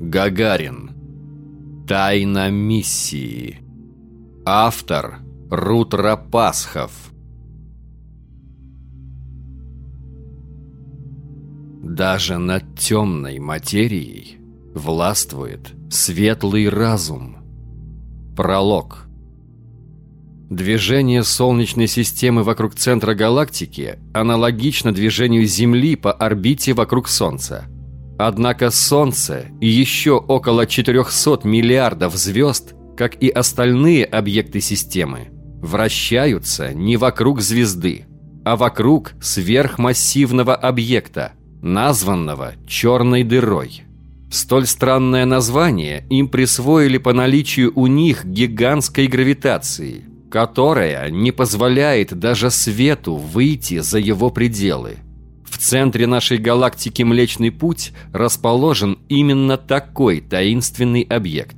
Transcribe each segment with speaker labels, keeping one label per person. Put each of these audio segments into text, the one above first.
Speaker 1: Гагарин. Тайна миссии. Автор Рутра Пасхов. Даже над темной материей властвует светлый разум. Пролог. Движение Солнечной системы вокруг центра галактики аналогично движению Земли по орбите вокруг Солнца. Однако Солнце и еще около 400 миллиардов звезд, как и остальные объекты системы, вращаются не вокруг звезды, а вокруг сверхмассивного объекта, названного черной дырой. Столь странное название им присвоили по наличию у них гигантской гравитации – которая не позволяет даже свету выйти за его пределы. В центре нашей галактики Млечный Путь расположен именно такой таинственный объект.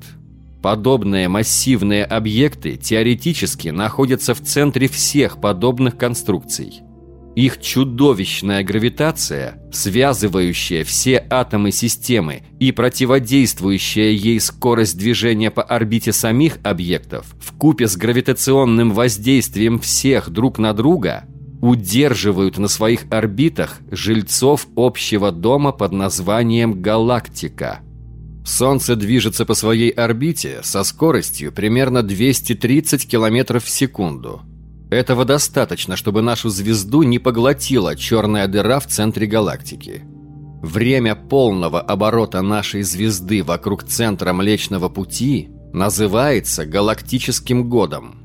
Speaker 1: Подобные массивные объекты теоретически находятся в центре всех подобных конструкций – их чудовищная гравитация, связывающая все атомы системы и противодействующая ей скорость движения по орбите самих объектов, в купе с гравитационным воздействием всех друг на друга, удерживают на своих орбитах жильцов общего дома под названием галактика. Солнце движется по своей орбите со скоростью примерно 230 км в секунду – этого достаточно, чтобы нашу звезду не поглотила черная дыра в центре галактики. Время полного оборота нашей звезды вокруг центра Млечного Пути называется галактическим годом.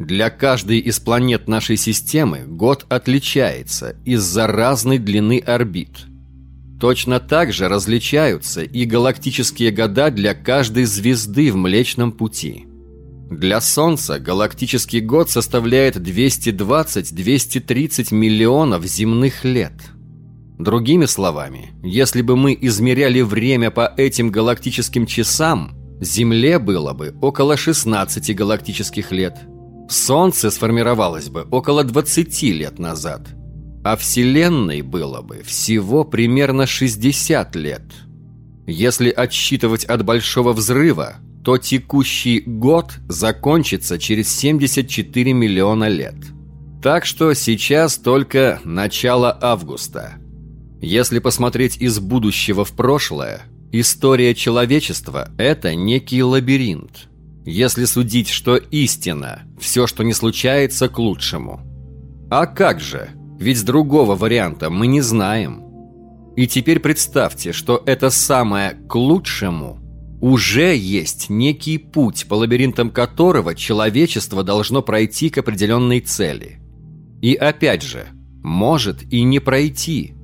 Speaker 1: Для каждой из планет нашей системы год отличается из-за разной длины орбит. Точно так же различаются и галактические года для каждой звезды в Млечном Пути – для Солнца галактический год составляет 220-230 миллионов земных лет. Другими словами, если бы мы измеряли время по этим галактическим часам, Земле было бы около 16 галактических лет. Солнце сформировалось бы около 20 лет назад, а Вселенной было бы всего примерно 60 лет. Если отсчитывать от Большого Взрыва, то текущий год закончится через 74 миллиона лет. Так что сейчас только начало августа. Если посмотреть из будущего в прошлое, история человечества – это некий лабиринт. Если судить, что истина – все, что не случается, к лучшему. А как же? Ведь другого варианта мы не знаем. И теперь представьте, что это самое «к лучшему» уже есть некий путь, по лабиринтам которого человечество должно пройти к определенной цели. И опять же, может и не пройти.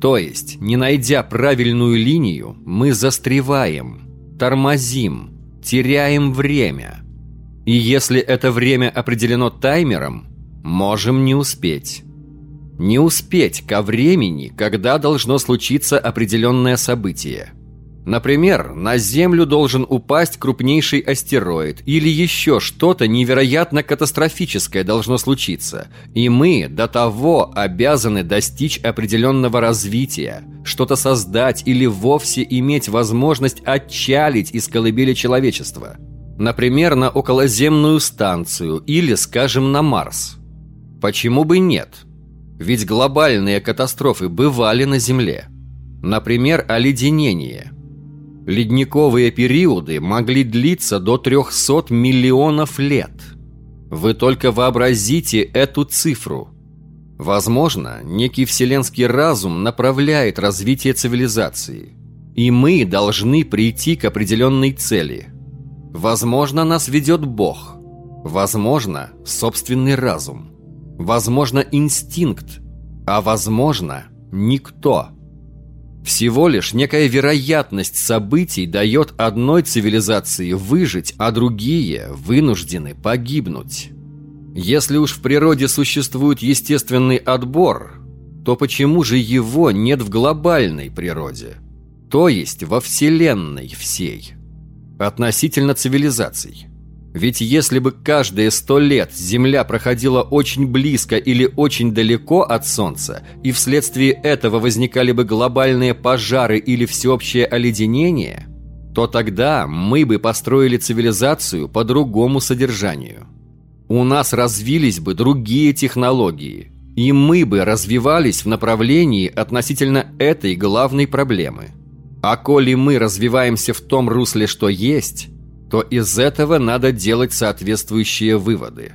Speaker 1: То есть, не найдя правильную линию, мы застреваем, тормозим, теряем время. И если это время определено таймером, можем не успеть. Не успеть ко времени, когда должно случиться определенное событие – Например, на Землю должен упасть крупнейший астероид или еще что-то невероятно катастрофическое должно случиться. И мы до того обязаны достичь определенного развития, что-то создать или вовсе иметь возможность отчалить из колыбели человечества. Например, на околоземную станцию или, скажем, на Марс. Почему бы нет? Ведь глобальные катастрофы бывали на Земле. Например, оледенение – Ледниковые периоды могли длиться до 300 миллионов лет. Вы только вообразите эту цифру. Возможно, некий вселенский разум направляет развитие цивилизации. И мы должны прийти к определенной цели. Возможно, нас ведет Бог. Возможно, собственный разум. Возможно, инстинкт. А возможно, никто. Всего лишь некая вероятность событий дает одной цивилизации выжить, а другие вынуждены погибнуть. Если уж в природе существует естественный отбор, то почему же его нет в глобальной природе? То есть во Вселенной всей. Относительно цивилизаций. Ведь если бы каждые сто лет Земля проходила очень близко или очень далеко от Солнца, и вследствие этого возникали бы глобальные пожары или всеобщее оледенение, то тогда мы бы построили цивилизацию по другому содержанию. У нас развились бы другие технологии, и мы бы развивались в направлении относительно этой главной проблемы. А коли мы развиваемся в том русле, что есть, то из этого надо делать соответствующие выводы.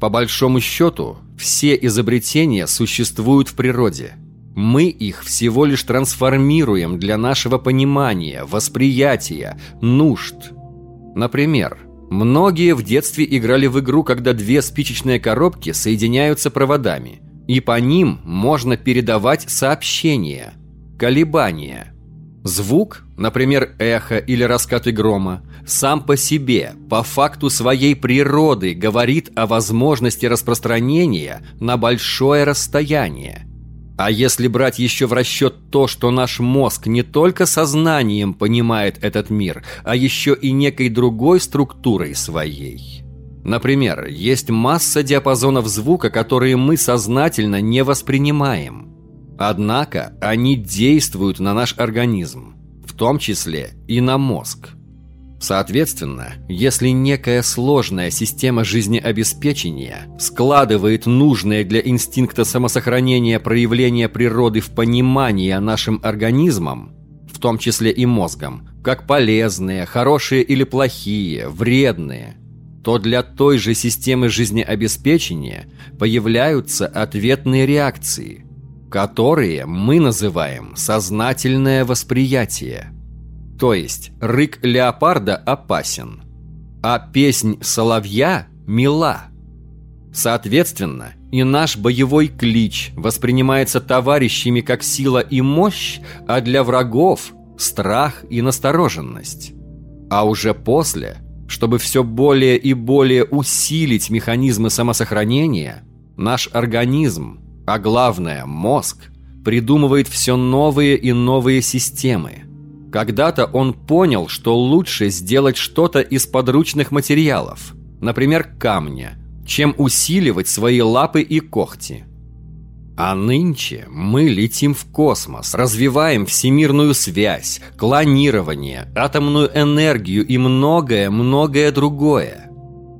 Speaker 1: По большому счету, все изобретения существуют в природе. Мы их всего лишь трансформируем для нашего понимания, восприятия, нужд. Например, многие в детстве играли в игру, когда две спичечные коробки соединяются проводами, и по ним можно передавать сообщения, колебания – Звук, например, эхо или раскаты грома, сам по себе, по факту своей природы, говорит о возможности распространения на большое расстояние. А если брать еще в расчет то, что наш мозг не только сознанием понимает этот мир, а еще и некой другой структурой своей. Например, есть масса диапазонов звука, которые мы сознательно не воспринимаем – Однако они действуют на наш организм, в том числе и на мозг. Соответственно, если некая сложная система жизнеобеспечения складывает нужные для инстинкта самосохранения проявления природы в понимание нашим организмом, в том числе и мозгом, как полезные, хорошие или плохие, вредные, то для той же системы жизнеобеспечения появляются ответные реакции – которые мы называем сознательное восприятие. То есть рык леопарда опасен, а песнь соловья мила. Соответственно, и наш боевой клич воспринимается товарищами как сила и мощь, а для врагов – страх и настороженность. А уже после, чтобы все более и более усилить механизмы самосохранения, наш организм а главное, мозг придумывает все новые и новые системы. Когда-то он понял, что лучше сделать что-то из подручных материалов, например, камня, чем усиливать свои лапы и когти. А нынче мы летим в космос, развиваем всемирную связь, клонирование, атомную энергию и многое-многое другое.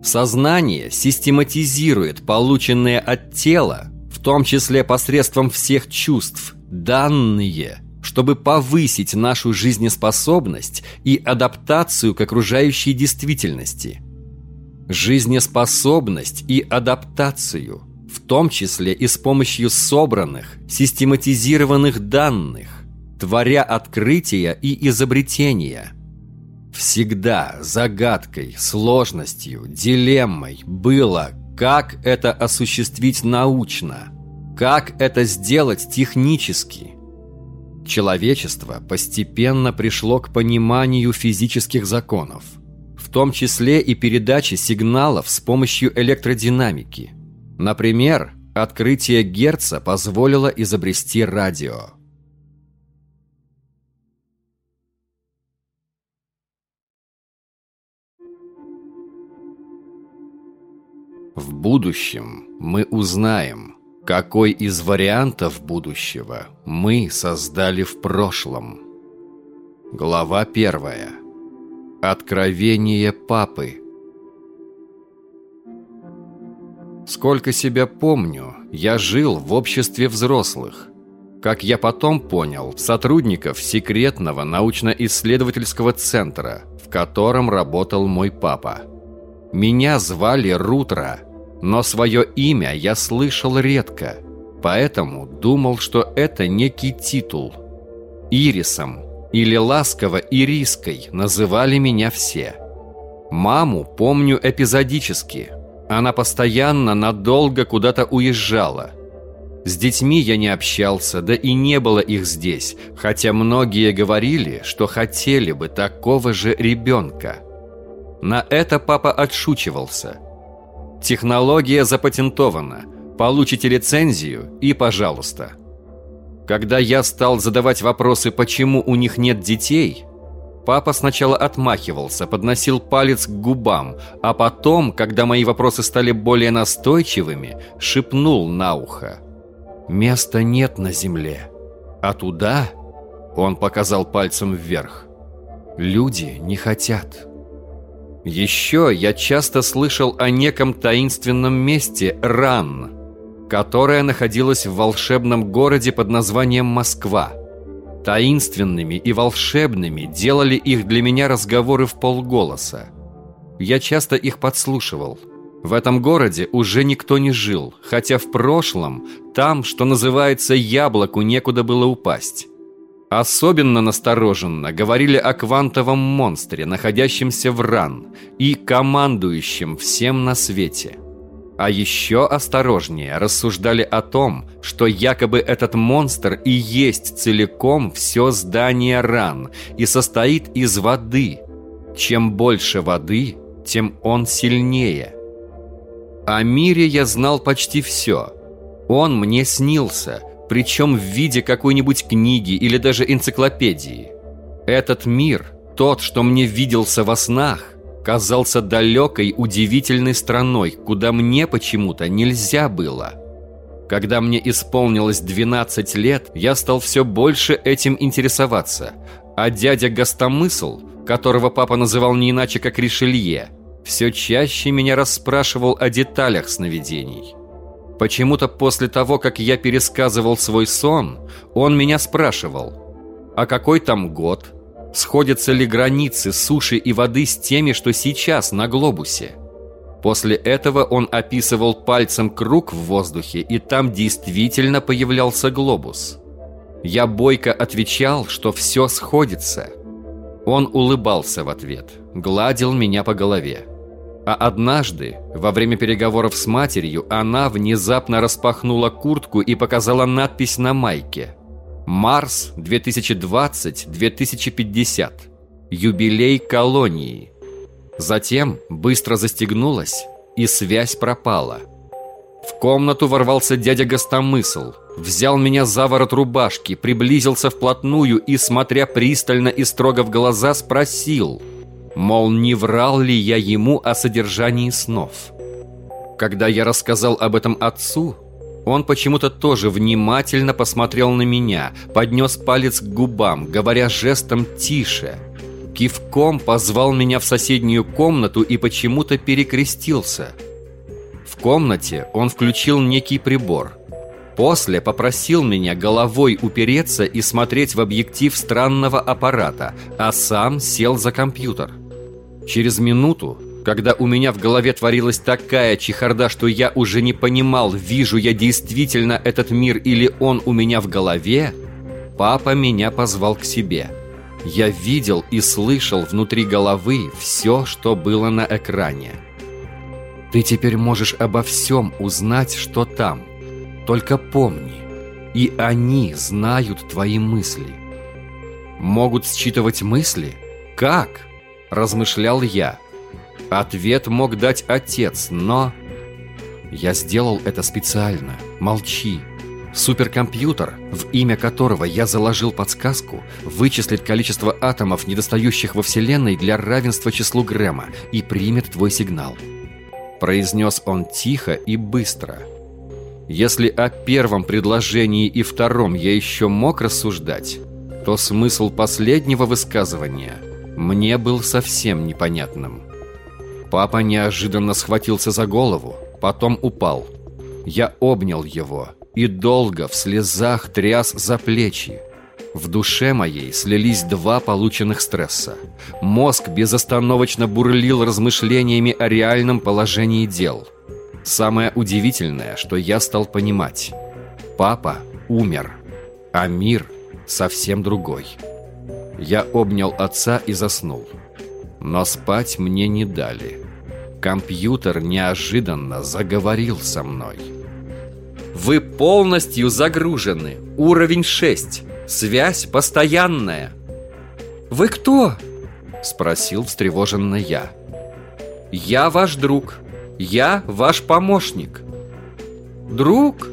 Speaker 1: Сознание систематизирует полученные от тела в том числе посредством всех чувств, данные, чтобы повысить нашу жизнеспособность и адаптацию к окружающей действительности. Жизнеспособность и адаптацию, в том числе и с помощью собранных, систематизированных данных, творя открытия и изобретения – Всегда загадкой, сложностью, дилеммой было, как это осуществить научно? Как это сделать технически? Человечество постепенно пришло к пониманию физических законов, в том числе и передачи сигналов с помощью электродинамики. Например, открытие Герца позволило изобрести радио. В будущем мы узнаем, какой из вариантов будущего мы создали в прошлом. Глава первая. Откровение Папы. Сколько себя помню, я жил в обществе взрослых. Как я потом понял, сотрудников секретного научно-исследовательского центра, в котором работал мой папа. Меня звали Рутро – но свое имя я слышал редко, поэтому думал, что это некий титул. Ирисом или ласково Ириской называли меня все. Маму помню эпизодически. Она постоянно надолго куда-то уезжала. С детьми я не общался, да и не было их здесь, хотя многие говорили, что хотели бы такого же ребенка. На это папа отшучивался – Технология запатентована. Получите лицензию и пожалуйста. Когда я стал задавать вопросы, почему у них нет детей, Папа сначала отмахивался, подносил палец к губам, а потом, когда мои вопросы стали более настойчивыми, шепнул на ухо. «Места нет на земле, а туда...» Он показал пальцем вверх. «Люди не хотят». Еще я часто слышал о неком таинственном месте Ран, которое находилось в волшебном городе под названием Москва – Таинственными и волшебными делали их для меня разговоры в полголоса. Я часто их подслушивал. В этом городе уже никто не жил, хотя в прошлом там, что называется, яблоку некуда было упасть. Особенно настороженно говорили о квантовом монстре, находящемся в РАН и командующем всем на свете – а еще осторожнее рассуждали о том, что якобы этот монстр и есть целиком все здание ран и состоит из воды. Чем больше воды, тем он сильнее. О мире я знал почти все. Он мне снился, причем в виде какой-нибудь книги или даже энциклопедии. Этот мир, тот, что мне виделся во снах, казался далекой, удивительной страной, куда мне почему-то нельзя было. Когда мне исполнилось 12 лет, я стал все больше этим интересоваться, а дядя Гостомысл, которого папа называл не иначе как Ришелье, все чаще меня расспрашивал о деталях сновидений. Почему-то после того, как я пересказывал свой сон, он меня спрашивал, а какой там год, Сходятся ли границы суши и воды с теми, что сейчас на глобусе? После этого он описывал пальцем круг в воздухе, и там действительно появлялся глобус. Я бойко отвечал, что все сходится. Он улыбался в ответ, гладил меня по голове. А однажды, во время переговоров с матерью, она внезапно распахнула куртку и показала надпись на майке – Марс 2020-2050. Юбилей колонии. Затем быстро застегнулась, и связь пропала. В комнату ворвался дядя Гостомысл, взял меня за ворот рубашки, приблизился вплотную и, смотря пристально и строго в глаза, спросил, мол, не врал ли я ему о содержании снов. Когда я рассказал об этом отцу, он почему-то тоже внимательно посмотрел на меня, поднес палец к губам, говоря жестом «тише». Кивком позвал меня в соседнюю комнату и почему-то перекрестился. В комнате он включил некий прибор. После попросил меня головой упереться и смотреть в объектив странного аппарата, а сам сел за компьютер. Через минуту когда у меня в голове творилась такая чехарда, что я уже не понимал, вижу я действительно этот мир или он у меня в голове, папа меня позвал к себе. Я видел и слышал внутри головы все, что было на экране. Ты теперь можешь обо всем узнать, что там. Только помни, и они знают твои мысли. Могут считывать мысли? Как? Размышлял я. Ответ мог дать отец, но... Я сделал это специально. Молчи. Суперкомпьютер, в имя которого я заложил подсказку, вычислит количество атомов, недостающих во Вселенной для равенства числу Грэма, и примет твой сигнал. Произнес он тихо и быстро. Если о первом предложении и втором я еще мог рассуждать, то смысл последнего высказывания мне был совсем непонятным. Папа неожиданно схватился за голову, потом упал. Я обнял его и долго в слезах тряс за плечи. В душе моей слились два полученных стресса. Мозг безостановочно бурлил размышлениями о реальном положении дел. Самое удивительное, что я стал понимать. Папа умер, а мир совсем другой. Я обнял отца и заснул. Но спать мне не дали. Компьютер неожиданно заговорил со мной. Вы полностью загружены. Уровень 6. Связь постоянная. Вы кто? Спросил встревоженно я. Я ваш друг. Я ваш помощник. Друг?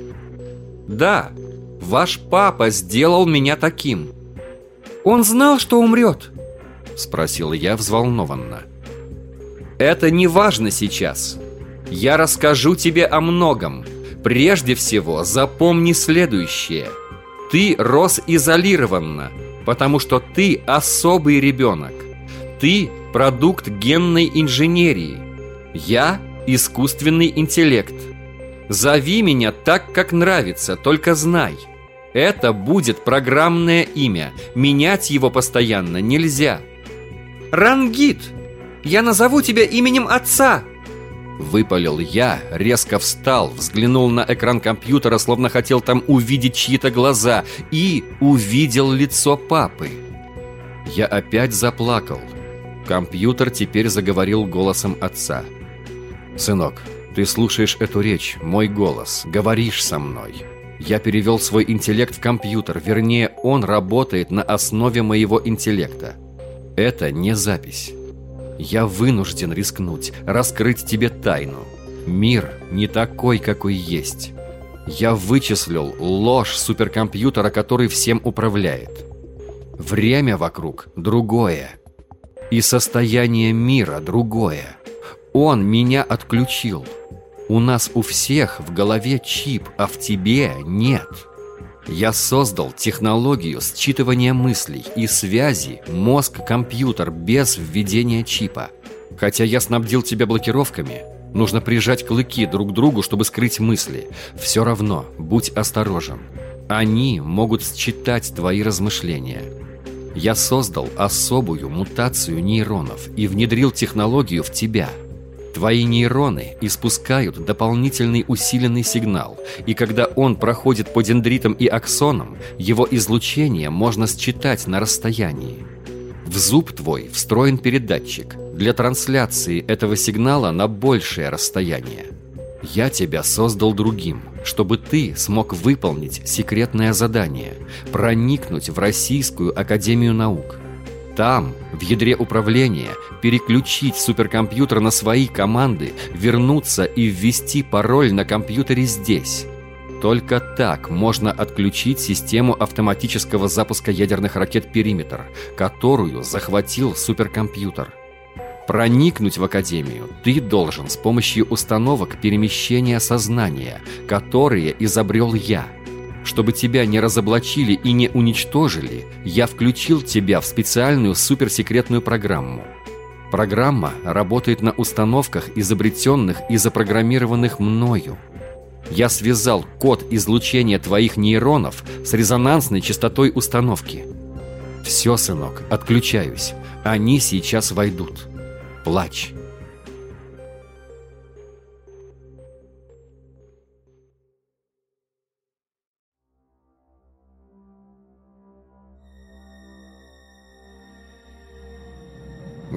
Speaker 1: Да. Ваш папа сделал меня таким. Он знал, что умрет. – спросил я взволнованно. «Это не важно сейчас. Я расскажу тебе о многом. Прежде всего, запомни следующее. Ты рос изолированно, потому что ты особый ребенок. Ты – продукт генной инженерии. Я – искусственный интеллект. Зови меня так, как нравится, только знай – это будет программное имя. Менять его постоянно нельзя.
Speaker 2: Рангит! Я назову тебя именем отца!
Speaker 1: Выпалил я, резко встал, взглянул на экран компьютера, словно хотел там увидеть чьи-то глаза, и увидел лицо папы. Я опять заплакал. Компьютер теперь заговорил голосом отца. «Сынок, ты слушаешь эту речь, мой голос, говоришь со мной. Я перевел свой интеллект в компьютер, вернее, он работает на основе моего интеллекта. Это не запись. Я вынужден рискнуть, раскрыть тебе тайну. Мир не такой, какой есть. Я вычислил ложь суперкомпьютера, который всем управляет. Время вокруг другое. И состояние мира другое. Он меня отключил. У нас у всех в голове чип, а в тебе нет. Я создал технологию считывания мыслей и связи мозг-компьютер без введения чипа. Хотя я снабдил тебя блокировками, нужно прижать клыки друг к другу, чтобы скрыть мысли. Все равно, будь осторожен. Они могут считать твои размышления. Я создал особую мутацию нейронов и внедрил технологию в тебя – Твои нейроны испускают дополнительный усиленный сигнал, и когда он проходит по дендритам и аксонам, его излучение можно считать на расстоянии. В зуб твой встроен передатчик для трансляции этого сигнала на большее расстояние. Я тебя создал другим, чтобы ты смог выполнить секретное задание – проникнуть в Российскую Академию Наук – там, в ядре управления, переключить суперкомпьютер на свои команды, вернуться и ввести пароль на компьютере здесь. Только так можно отключить систему автоматического запуска ядерных ракет «Периметр», которую захватил суперкомпьютер. Проникнуть в Академию ты должен с помощью установок перемещения сознания, которые изобрел я – чтобы тебя не разоблачили и не уничтожили, я включил тебя в специальную суперсекретную программу. Программа работает на установках, изобретенных и запрограммированных мною. Я связал код излучения твоих нейронов с резонансной частотой установки. Все, сынок, отключаюсь. Они сейчас войдут. Плачь.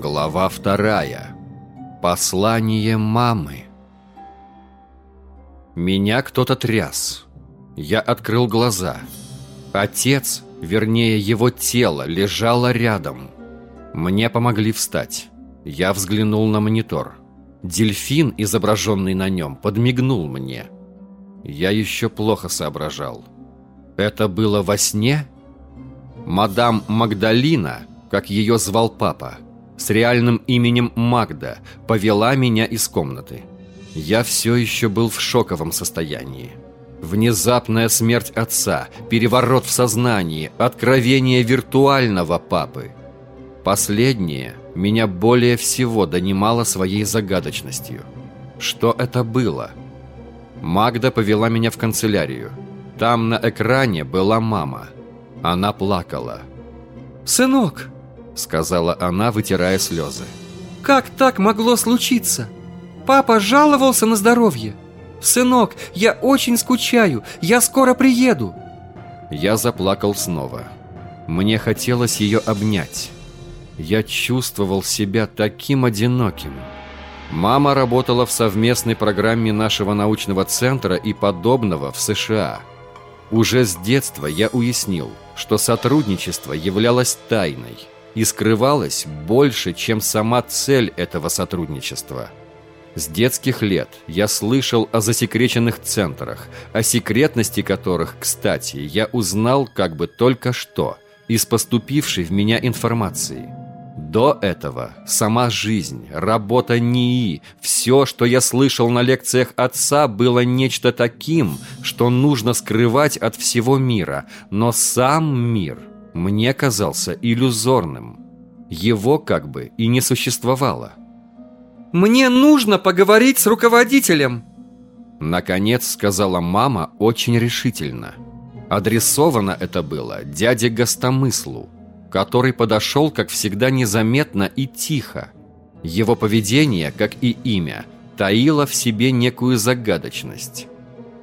Speaker 1: Глава вторая. Послание мамы. Меня кто-то тряс. Я открыл глаза. Отец, вернее его тело, лежало рядом. Мне помогли встать. Я взглянул на монитор. Дельфин, изображенный на нем, подмигнул мне. Я еще плохо соображал. Это было во сне? Мадам Магдалина, как ее звал папа, с реальным именем Магда повела меня из комнаты. Я все еще был в шоковом состоянии. Внезапная смерть отца, переворот в сознании, откровение виртуального папы. Последнее меня более всего донимало своей загадочностью. Что это было? Магда повела меня в канцелярию. Там на экране была мама. Она плакала.
Speaker 2: «Сынок!»
Speaker 1: Сказала она, вытирая слезы.
Speaker 2: «Как так могло случиться? Папа жаловался на здоровье. Сынок, я очень скучаю, я скоро приеду».
Speaker 1: Я заплакал снова. Мне хотелось ее обнять. Я чувствовал себя таким одиноким. Мама работала в совместной программе нашего научного центра и подобного в США. Уже с детства я уяснил, что сотрудничество являлось тайной – и скрывалось больше, чем сама цель этого сотрудничества. С детских лет я слышал о засекреченных центрах, о секретности которых, кстати, я узнал как бы только что из поступившей в меня информации. До этого сама жизнь, работа НИИ, все, что я слышал на лекциях отца, было нечто таким, что нужно скрывать от всего мира. Но сам мир мне казался иллюзорным. Его как бы и не существовало.
Speaker 2: «Мне нужно поговорить с руководителем!»
Speaker 1: Наконец сказала мама очень решительно. Адресовано это было дяде Гостомыслу который подошел, как всегда, незаметно и тихо. Его поведение, как и имя, таило в себе некую загадочность.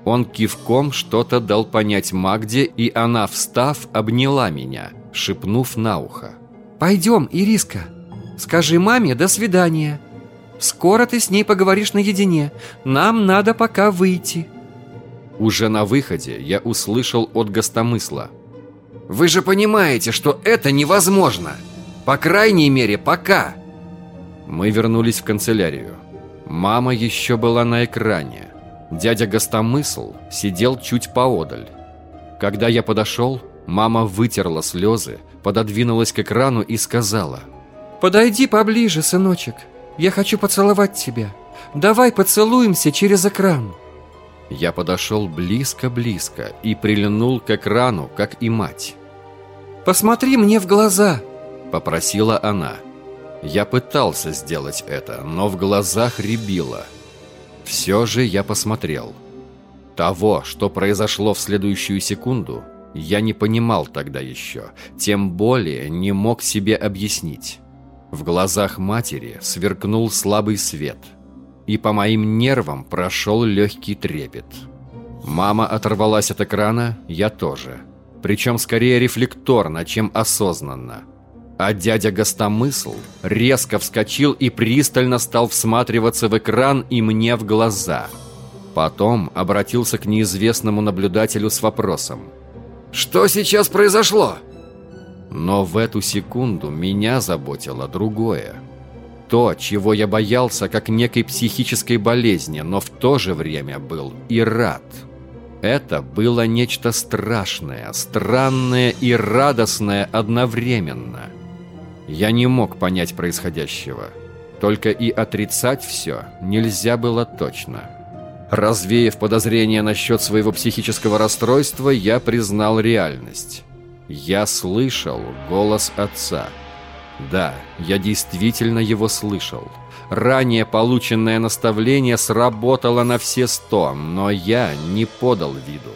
Speaker 1: Он кивком что-то дал понять Магде, и она, встав, обняла меня, шепнув на ухо.
Speaker 2: «Пойдем, Ириска, скажи маме «до свидания». Скоро ты с ней поговоришь наедине. Нам надо пока выйти».
Speaker 1: Уже на выходе я услышал от гостомысла –
Speaker 3: вы же понимаете, что это невозможно. По крайней мере, пока.
Speaker 1: Мы вернулись в канцелярию. Мама еще была на экране. Дядя Гостомысл сидел чуть поодаль. Когда я подошел, мама вытерла слезы, пододвинулась к экрану и сказала.
Speaker 2: «Подойди поближе, сыночек. Я хочу поцеловать тебя. Давай поцелуемся через экран».
Speaker 1: Я подошел близко-близко и прильнул к экрану, как и мать.
Speaker 2: «Посмотри мне в глаза!»
Speaker 1: – попросила она. Я пытался сделать это, но в глазах рябило. Все же я посмотрел. Того, что произошло в следующую секунду, я не понимал тогда еще, тем более не мог себе объяснить. В глазах матери сверкнул слабый свет – и по моим нервам прошел легкий трепет. Мама оторвалась от экрана, я тоже. Причем скорее рефлекторно, чем осознанно. А дядя Гостомысл резко вскочил и пристально стал всматриваться в экран и мне в глаза. Потом обратился к неизвестному наблюдателю с вопросом.
Speaker 3: «Что сейчас произошло?»
Speaker 1: Но в эту секунду меня заботило другое. То, чего я боялся как некой психической болезни, но в то же время был и рад. Это было нечто страшное, странное и радостное одновременно. Я не мог понять происходящего. Только и отрицать все нельзя было точно. Развеяв подозрения насчет своего психического расстройства, я признал реальность. Я слышал голос отца – да, я действительно его слышал. Ранее полученное наставление сработало на все сто, но я не подал виду.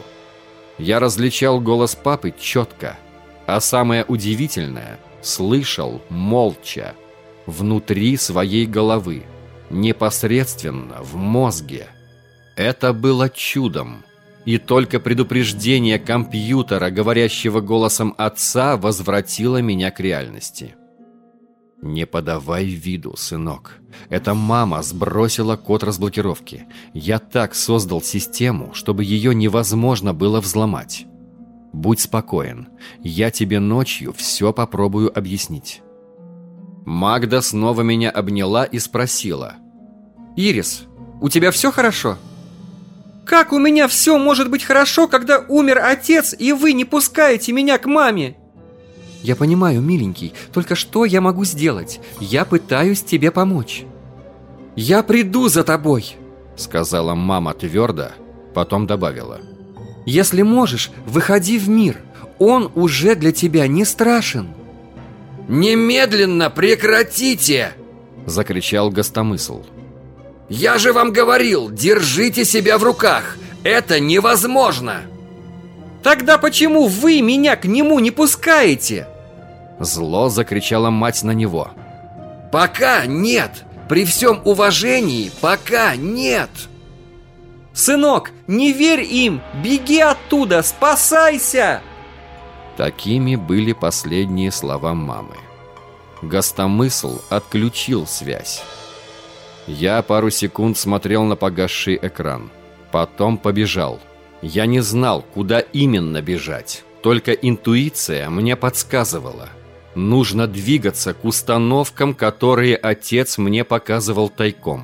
Speaker 1: Я различал голос папы четко, а самое удивительное – слышал молча, внутри своей головы, непосредственно в мозге. Это было чудом, и только предупреждение компьютера, говорящего голосом отца, возвратило меня к реальности. «Не подавай виду, сынок. Это мама сбросила код разблокировки. Я так создал систему, чтобы ее невозможно было взломать. Будь спокоен. Я тебе ночью все попробую объяснить». Магда снова меня обняла и спросила.
Speaker 2: «Ирис, у тебя все хорошо?» «Как у меня все может быть хорошо, когда умер отец, и вы не пускаете меня к маме?» «Я понимаю, миленький, только что я могу сделать? Я пытаюсь тебе помочь». «Я приду за тобой», — сказала мама твердо, потом добавила. «Если можешь, выходи в мир. Он уже для тебя не страшен».
Speaker 3: «Немедленно прекратите!» — закричал Гостомысл. «Я же вам говорил, держите себя в руках! Это невозможно!»
Speaker 2: «Тогда почему вы меня к нему не пускаете?»
Speaker 1: Зло закричала мать на него.
Speaker 3: «Пока нет! При всем уважении, пока нет!»
Speaker 2: «Сынок, не верь им! Беги оттуда! Спасайся!»
Speaker 1: Такими были последние слова мамы. Гостомысл отключил связь. Я пару секунд смотрел на погасший экран. Потом побежал. Я не знал, куда именно бежать. Только интуиция мне подсказывала. Нужно двигаться к установкам, которые отец мне показывал тайком.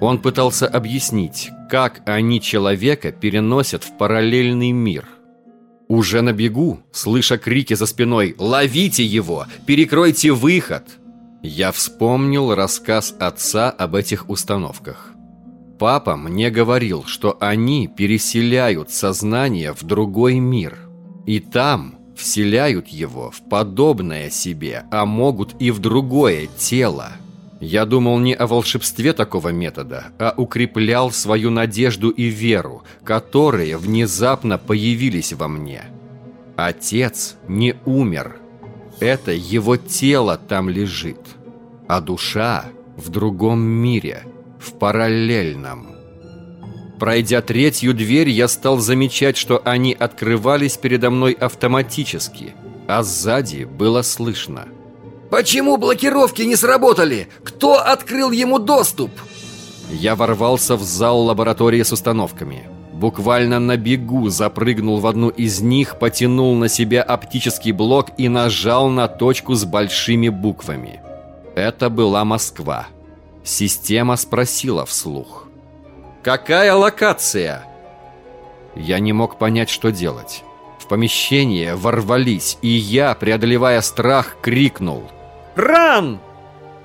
Speaker 1: Он пытался объяснить, как они человека переносят в параллельный мир. Уже на бегу, слыша крики за спиной «Ловите его! Перекройте выход!» Я вспомнил рассказ отца об этих установках. Папа мне говорил, что они переселяют сознание в другой мир. И там вселяют его в подобное себе, а могут и в другое тело. Я думал не о волшебстве такого метода, а укреплял свою надежду и веру, которые внезапно появились во мне. Отец не умер. Это его тело там лежит, а душа в другом мире – в параллельном. Пройдя третью дверь, я стал замечать, что они открывались передо мной автоматически, а сзади было слышно.
Speaker 3: «Почему блокировки не сработали? Кто открыл ему доступ?»
Speaker 1: Я ворвался в зал лаборатории с установками. Буквально на бегу запрыгнул в одну из них, потянул на себя оптический блок и нажал на точку с большими буквами. Это была Москва. Система спросила вслух. «Какая локация?» Я не мог понять, что делать. В помещение ворвались, и я, преодолевая страх, крикнул.
Speaker 2: «Ран!»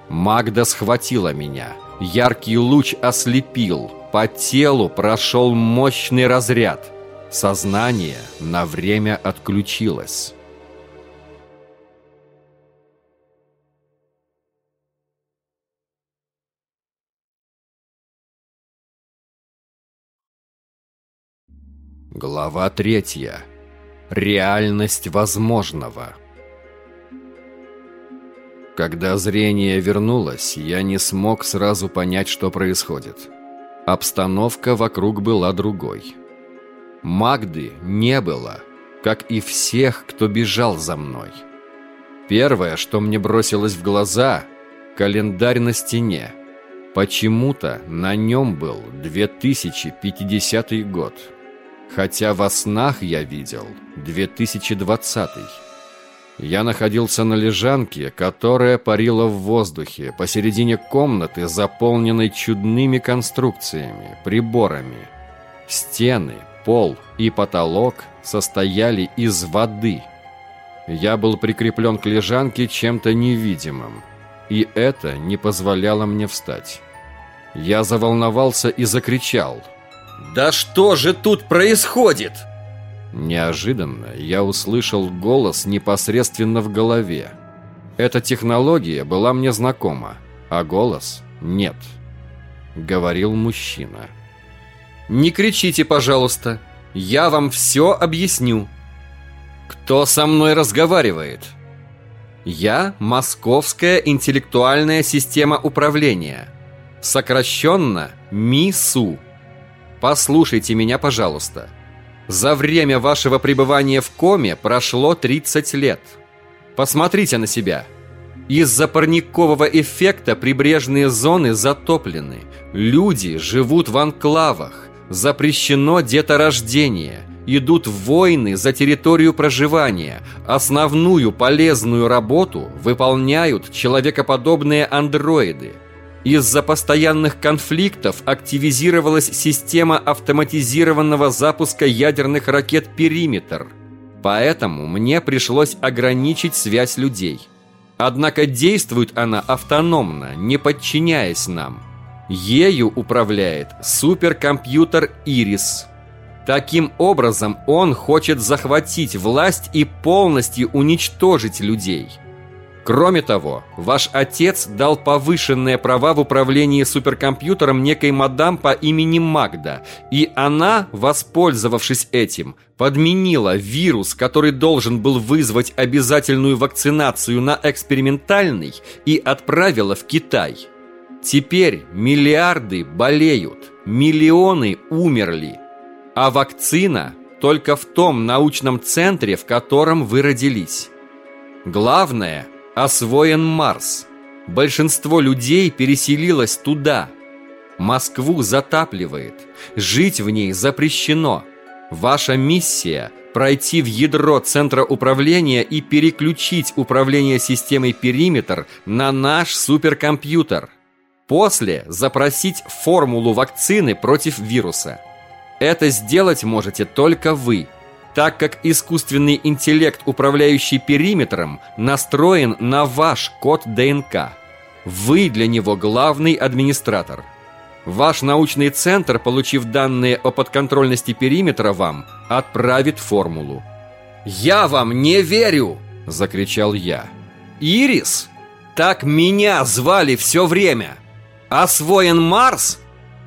Speaker 1: Магда схватила меня. Яркий луч ослепил. По телу прошел мощный разряд. Сознание на время отключилось. Глава третья. Реальность возможного. Когда зрение вернулось, я не смог сразу понять, что происходит. Обстановка вокруг была другой. Магды не было, как и всех, кто бежал за мной. Первое, что мне бросилось в глаза – календарь на стене. Почему-то на нем был 2050 год. Хотя во снах я видел 2020 -й. Я находился на лежанке, которая парила в воздухе, посередине комнаты, заполненной чудными конструкциями, приборами. Стены, пол и потолок состояли из воды. Я был прикреплен к лежанке чем-то невидимым, и это не позволяло мне встать. Я заволновался и закричал –
Speaker 2: «Да что же тут происходит?»
Speaker 1: Неожиданно я услышал голос непосредственно в голове. Эта технология была мне знакома, а голос нет. Говорил мужчина.
Speaker 2: «Не кричите, пожалуйста. Я вам все объясню. Кто со мной разговаривает?» «Я – Московская интеллектуальная система управления. Сокращенно МИСУ». Послушайте меня, пожалуйста. За время вашего пребывания в коме прошло 30 лет. Посмотрите на себя. Из-за парникового эффекта прибрежные зоны затоплены. Люди живут в анклавах. Запрещено деторождение. Идут войны за территорию проживания. Основную полезную работу выполняют человекоподобные андроиды. Из-за постоянных конфликтов активизировалась система автоматизированного запуска ядерных ракет «Периметр». Поэтому мне пришлось ограничить связь людей. Однако действует она автономно, не подчиняясь нам. Ею управляет суперкомпьютер «Ирис». Таким образом, он хочет захватить власть и полностью уничтожить людей – Кроме того, ваш отец дал повышенные права в управлении суперкомпьютером некой мадам по имени Магда, и она, воспользовавшись этим, подменила вирус, который должен был вызвать обязательную вакцинацию на экспериментальный, и отправила в Китай. Теперь миллиарды болеют, миллионы умерли, а вакцина только в том научном центре, в котором вы родились. Главное – Освоен Марс. Большинство людей переселилось туда. Москву затапливает. Жить в ней запрещено. Ваша миссия – пройти в ядро центра управления и переключить управление системой «Периметр» на наш суперкомпьютер. После запросить формулу вакцины против вируса. Это сделать можете только вы – так как искусственный интеллект, управляющий периметром, настроен на ваш код ДНК.
Speaker 1: Вы для него главный администратор. Ваш научный центр, получив данные о подконтрольности периметра вам, отправит формулу. «Я вам не верю!» – закричал я. «Ирис? Так меня звали все время! Освоен Марс?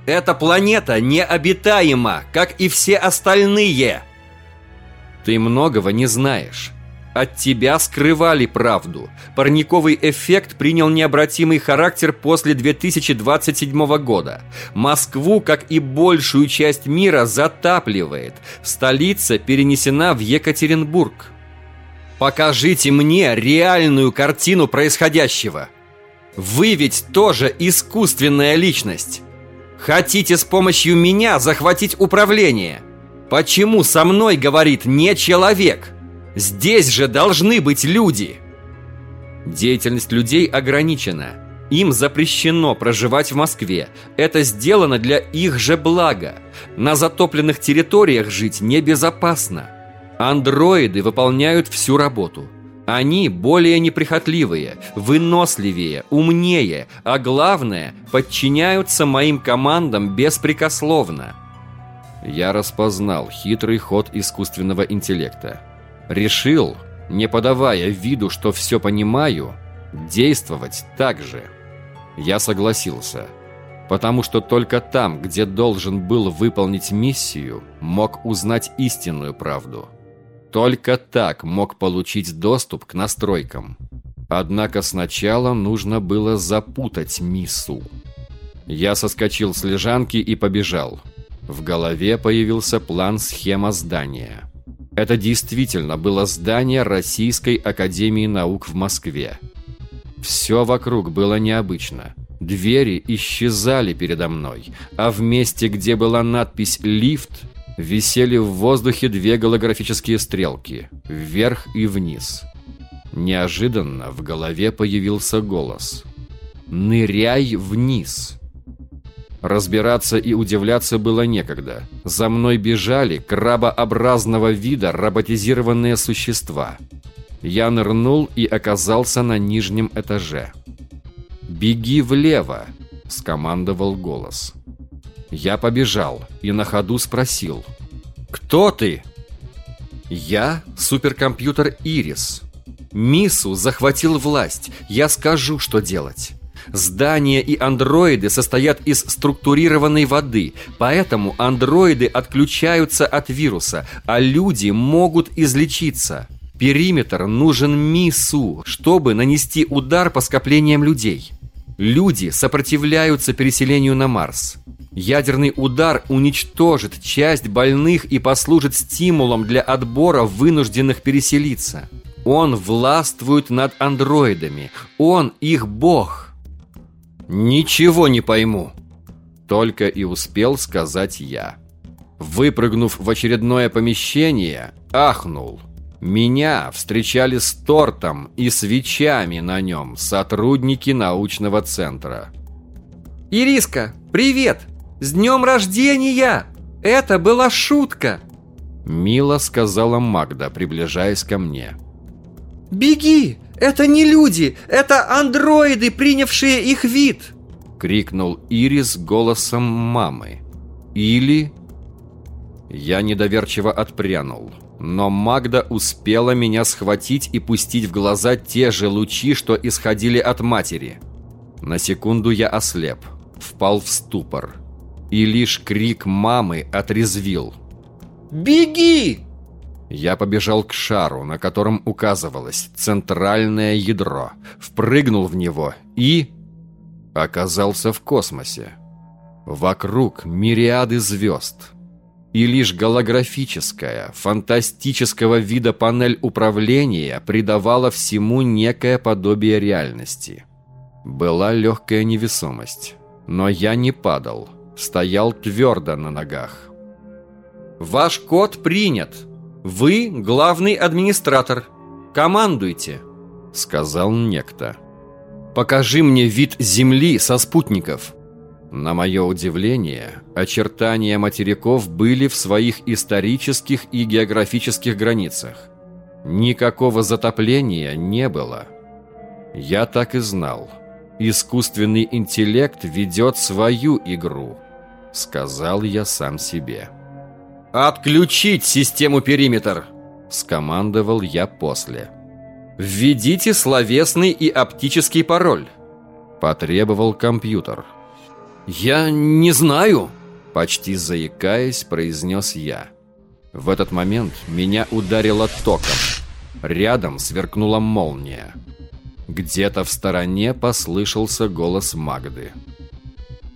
Speaker 1: Эта планета необитаема, как и все остальные!» Ты многого не знаешь. От тебя скрывали правду. Парниковый эффект принял необратимый характер после 2027 года. Москву, как и большую часть мира, затапливает. Столица перенесена в Екатеринбург. Покажите мне реальную картину происходящего. Вы ведь тоже искусственная личность. Хотите с помощью меня захватить управление? Почему со мной говорит не человек? Здесь же должны быть люди. Деятельность людей ограничена. Им запрещено проживать в Москве. Это сделано для их же блага. На затопленных территориях жить небезопасно. Андроиды выполняют всю работу. Они более неприхотливые, выносливее, умнее, а главное, подчиняются моим командам беспрекословно. Я распознал хитрый ход искусственного интеллекта. Решил, не подавая виду, что все понимаю, действовать так же. Я согласился, потому что только там, где должен был выполнить миссию, мог узнать истинную правду. Только так мог получить доступ к настройкам. Однако сначала нужно было запутать Мису. Я соскочил с лежанки и побежал. В голове появился план-схема здания. Это действительно было здание Российской Академии Наук в Москве. Все вокруг было необычно. Двери исчезали передо мной, а в месте, где была надпись «Лифт», висели в воздухе две голографические стрелки – вверх и вниз. Неожиданно в голове появился голос. «Ныряй вниз!» Разбираться и удивляться было некогда. За мной бежали крабообразного вида роботизированные существа. Я нырнул и оказался на нижнем этаже. «Беги влево!» – скомандовал голос. Я побежал и на ходу спросил. «Кто ты?» «Я суперкомпьютер Ирис. Мису захватил власть. Я скажу, что делать». Здания и андроиды состоят из структурированной воды, поэтому андроиды отключаются от вируса, а люди могут излечиться. Периметр нужен МИСу, чтобы нанести удар по скоплениям людей. Люди сопротивляются переселению на Марс. Ядерный удар уничтожит часть больных и послужит стимулом для отбора вынужденных переселиться. Он властвует над андроидами. Он их бог. «Ничего не пойму!» Только и успел сказать я. Выпрыгнув в очередное помещение, ахнул. Меня встречали с тортом и свечами на нем сотрудники научного центра.
Speaker 2: «Ириска, привет! С днем рождения! Это была шутка!»
Speaker 1: Мило сказала Магда, приближаясь ко мне.
Speaker 2: «Беги! Это не люди! Это андроиды, принявшие их вид!»
Speaker 1: Крикнул Ирис голосом мамы. «Или...» Я недоверчиво отпрянул. Но Магда успела меня схватить и пустить в глаза те же лучи, что исходили от матери. На секунду я ослеп, впал в ступор. И лишь крик мамы отрезвил.
Speaker 2: «Беги!»
Speaker 1: Я побежал к шару, на котором указывалось центральное ядро, впрыгнул в него и... оказался в космосе. Вокруг мириады звезд. И лишь голографическая, фантастического вида панель управления придавала всему некое подобие реальности. Была легкая невесомость. Но я не падал, стоял твердо на ногах.
Speaker 2: «Ваш код принят!» «Вы главный администратор. Командуйте», — сказал некто. «Покажи мне вид Земли со спутников».
Speaker 1: На мое удивление, очертания материков были в своих исторических и географических границах. Никакого затопления не было. Я так и знал. Искусственный интеллект ведет свою игру, сказал я сам себе.
Speaker 3: «Отключить систему периметр!»
Speaker 1: – скомандовал я после.
Speaker 3: «Введите словесный и оптический пароль!»
Speaker 1: – потребовал компьютер.
Speaker 3: «Я не знаю!»
Speaker 1: – почти заикаясь, произнес я. В этот момент меня ударило током. Рядом сверкнула молния. Где-то в стороне послышался голос Магды.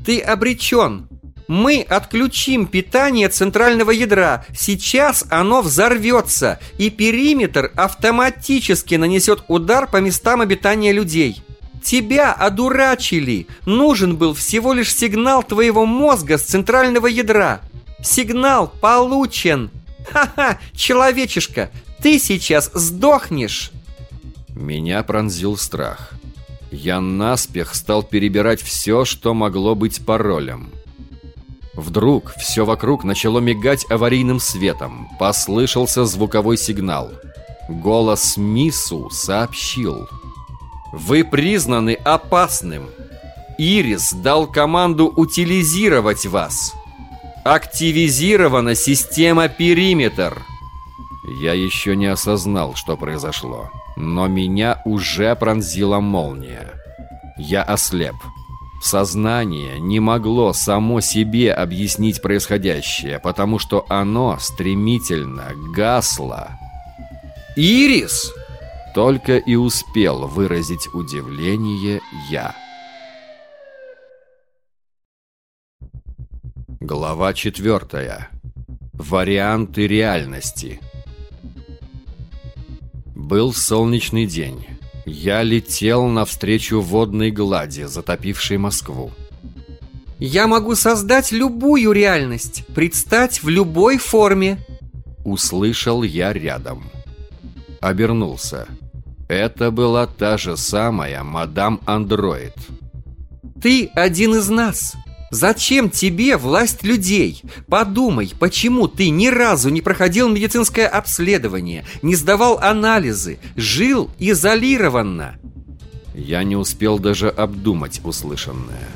Speaker 2: «Ты обречен! Мы отключим питание центрального ядра. Сейчас оно взорвется, и периметр автоматически нанесет удар по местам обитания людей. Тебя одурачили. Нужен был всего лишь сигнал твоего мозга с центрального ядра. Сигнал получен. Ха-ха, человечишка, ты сейчас сдохнешь.
Speaker 1: Меня пронзил страх. Я наспех стал перебирать все, что могло быть паролем. Вдруг все вокруг начало мигать аварийным светом. Послышался звуковой сигнал. Голос Мису сообщил. «Вы признаны опасным. Ирис дал команду утилизировать вас. Активизирована система «Периметр». Я еще не осознал, что произошло, но меня уже пронзила молния. Я ослеп. Сознание не могло само себе объяснить происходящее, потому что оно стремительно гасло.
Speaker 3: «Ирис!»
Speaker 1: Только и успел выразить удивление я. Глава четвертая. Варианты реальности. Был солнечный день. Я летел навстречу водной глади, затопившей Москву.
Speaker 2: «Я могу создать любую реальность, предстать в любой форме»,
Speaker 1: Услышал я рядом. Обернулся. Это была та же самая мадам Андроид.
Speaker 2: «Ты один из нас. Зачем тебе власть людей? Подумай, почему ты ни разу не проходил медицинское обследование, не сдавал анализы, жил изолированно?
Speaker 1: Я не успел даже обдумать услышанное.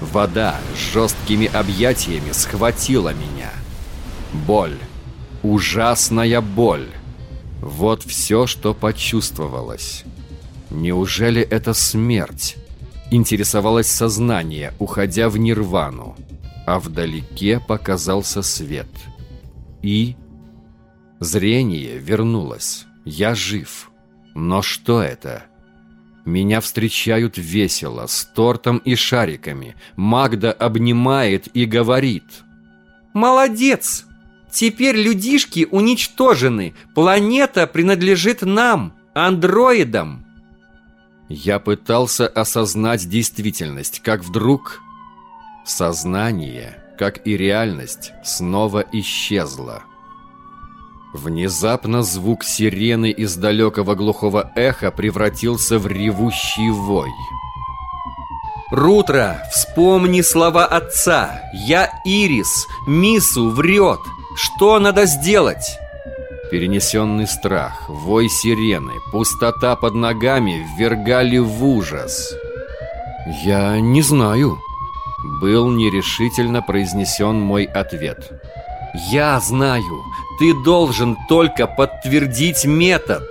Speaker 1: Вода жесткими объятиями схватила меня. Боль. Ужасная боль. Вот все, что почувствовалось. Неужели это смерть? Интересовалось сознание, уходя в нирвану, а вдалеке показался свет. И зрение вернулось. Я жив. Но что это? Меня встречают весело, с тортом и шариками. Магда обнимает и говорит.
Speaker 2: «Молодец! Теперь людишки уничтожены. Планета принадлежит нам, андроидам!»
Speaker 1: Я пытался осознать действительность, как вдруг сознание, как и реальность, снова исчезло. Внезапно звук сирены из далекого глухого эха превратился в ревущий вой.
Speaker 2: «Рутро, вспомни слова отца! Я Ирис! Мису врет! Что надо сделать?»
Speaker 1: Перенесенный страх, вой сирены, пустота под ногами ввергали в ужас. «Я не знаю», — был нерешительно произнесен мой ответ.
Speaker 2: «Я знаю. Ты должен только подтвердить метод».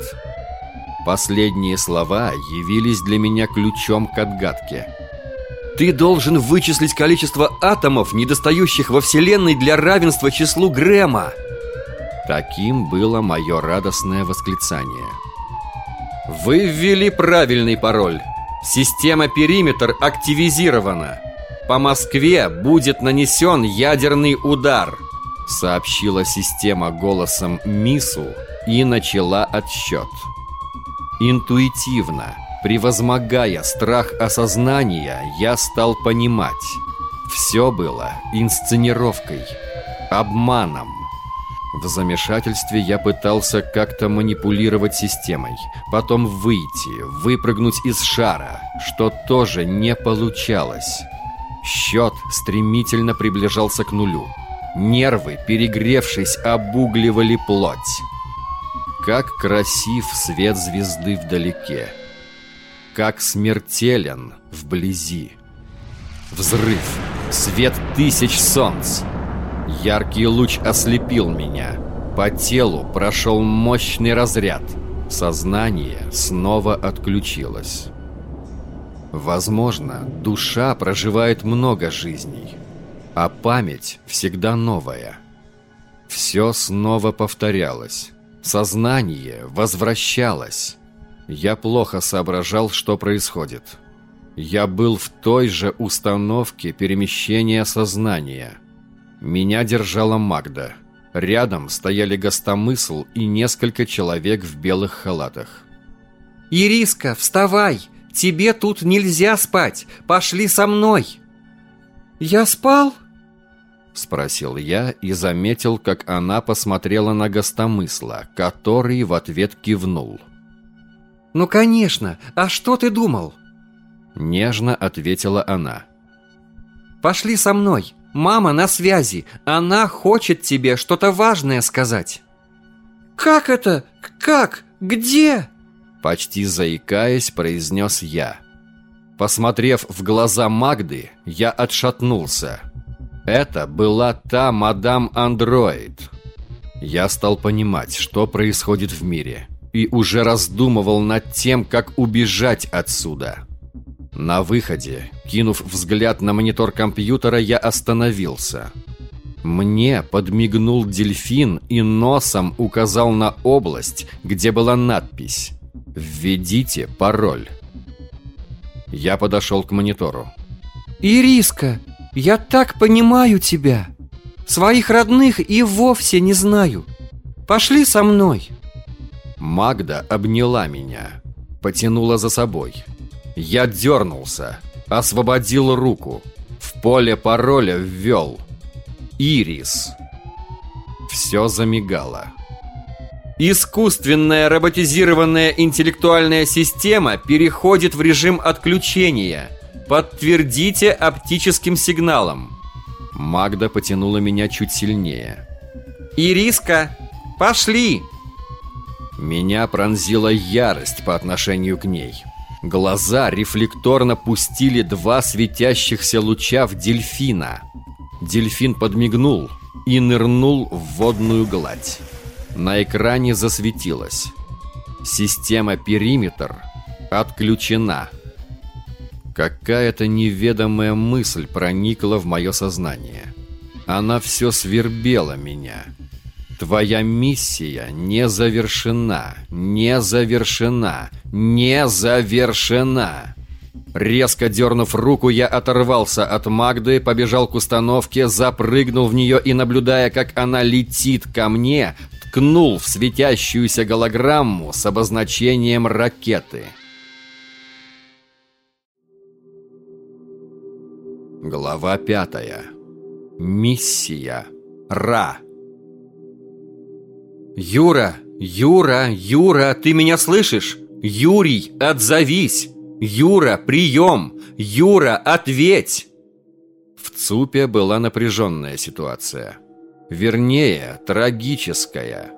Speaker 1: Последние слова явились для меня ключом к отгадке.
Speaker 2: Ты должен вычислить количество атомов, недостающих во Вселенной для равенства числу Грэма.
Speaker 1: Таким было мое радостное восклицание.
Speaker 3: Вы ввели правильный пароль. Система периметр активизирована. По Москве будет нанесен ядерный удар,
Speaker 1: сообщила система голосом Мису и начала отсчет. Интуитивно, превозмогая страх осознания, я стал понимать. Все было инсценировкой, обманом. В замешательстве я пытался как-то манипулировать системой, потом выйти, выпрыгнуть из шара, что тоже не получалось. Счет стремительно приближался к нулю. Нервы, перегревшись, обугливали плоть. Как красив свет звезды вдалеке. как смертелен вблизи. Взрыв, свет тысяч солнц. Яркий луч ослепил меня. По телу прошел мощный разряд. Сознание снова отключилось. Возможно, душа проживает много жизней, а память всегда новая. Все снова повторялось. Сознание возвращалось. Я плохо соображал, что происходит. Я был в той же установке перемещения сознания. Меня держала Магда. Рядом стояли гостомысл и несколько человек в белых халатах.
Speaker 2: «Ириска, вставай! Тебе тут нельзя спать! Пошли со мной!» «Я спал?»
Speaker 1: Спросил я и заметил, как она посмотрела на гостомысла, который в ответ кивнул.
Speaker 2: «Ну, конечно! А что ты думал?»
Speaker 1: Нежно ответила она.
Speaker 2: «Пошли со мной! Мама на связи! Она хочет тебе что-то важное сказать!» «Как это? Как? Где?»
Speaker 1: Почти заикаясь, произнес я. Посмотрев в глаза Магды, я отшатнулся. Это была та мадам Андроид. Я стал понимать, что происходит в мире, и уже раздумывал над тем, как убежать отсюда. На выходе, кинув взгляд на монитор компьютера, я остановился. Мне подмигнул дельфин и носом указал на область, где была надпись «Введите пароль». Я подошел к монитору.
Speaker 2: «Ириска, я так понимаю тебя. Своих родных и вовсе не знаю. Пошли со мной».
Speaker 1: Магда обняла меня, потянула за собой. Я дернулся, освободил руку, в поле пароля ввел «Ирис». Все замигало. Искусственная роботизированная интеллектуальная система переходит в режим отключения. Подтвердите оптическим сигналом. Магда потянула меня чуть сильнее.
Speaker 2: «Ириска, пошли!»
Speaker 1: Меня пронзила ярость по отношению к ней. Глаза рефлекторно пустили два светящихся луча в дельфина. Дельфин подмигнул и нырнул в водную гладь. На экране засветилось. Система «Периметр» отключена. Какая-то неведомая мысль проникла в мое сознание. Она все свербела меня. Твоя миссия не завершена, не завершена, не завершена. Резко дернув руку, я оторвался от Магды, побежал к установке, запрыгнул в нее и, наблюдая, как она летит ко мне, ткнул в светящуюся голограмму с обозначением ракеты. Глава пятая. Миссия. Ра.
Speaker 2: «Юра! Юра! Юра! Ты меня слышишь? Юрий, отзовись! Юра, прием! Юра, ответь!»
Speaker 1: В ЦУПе была напряженная ситуация. Вернее, трагическая.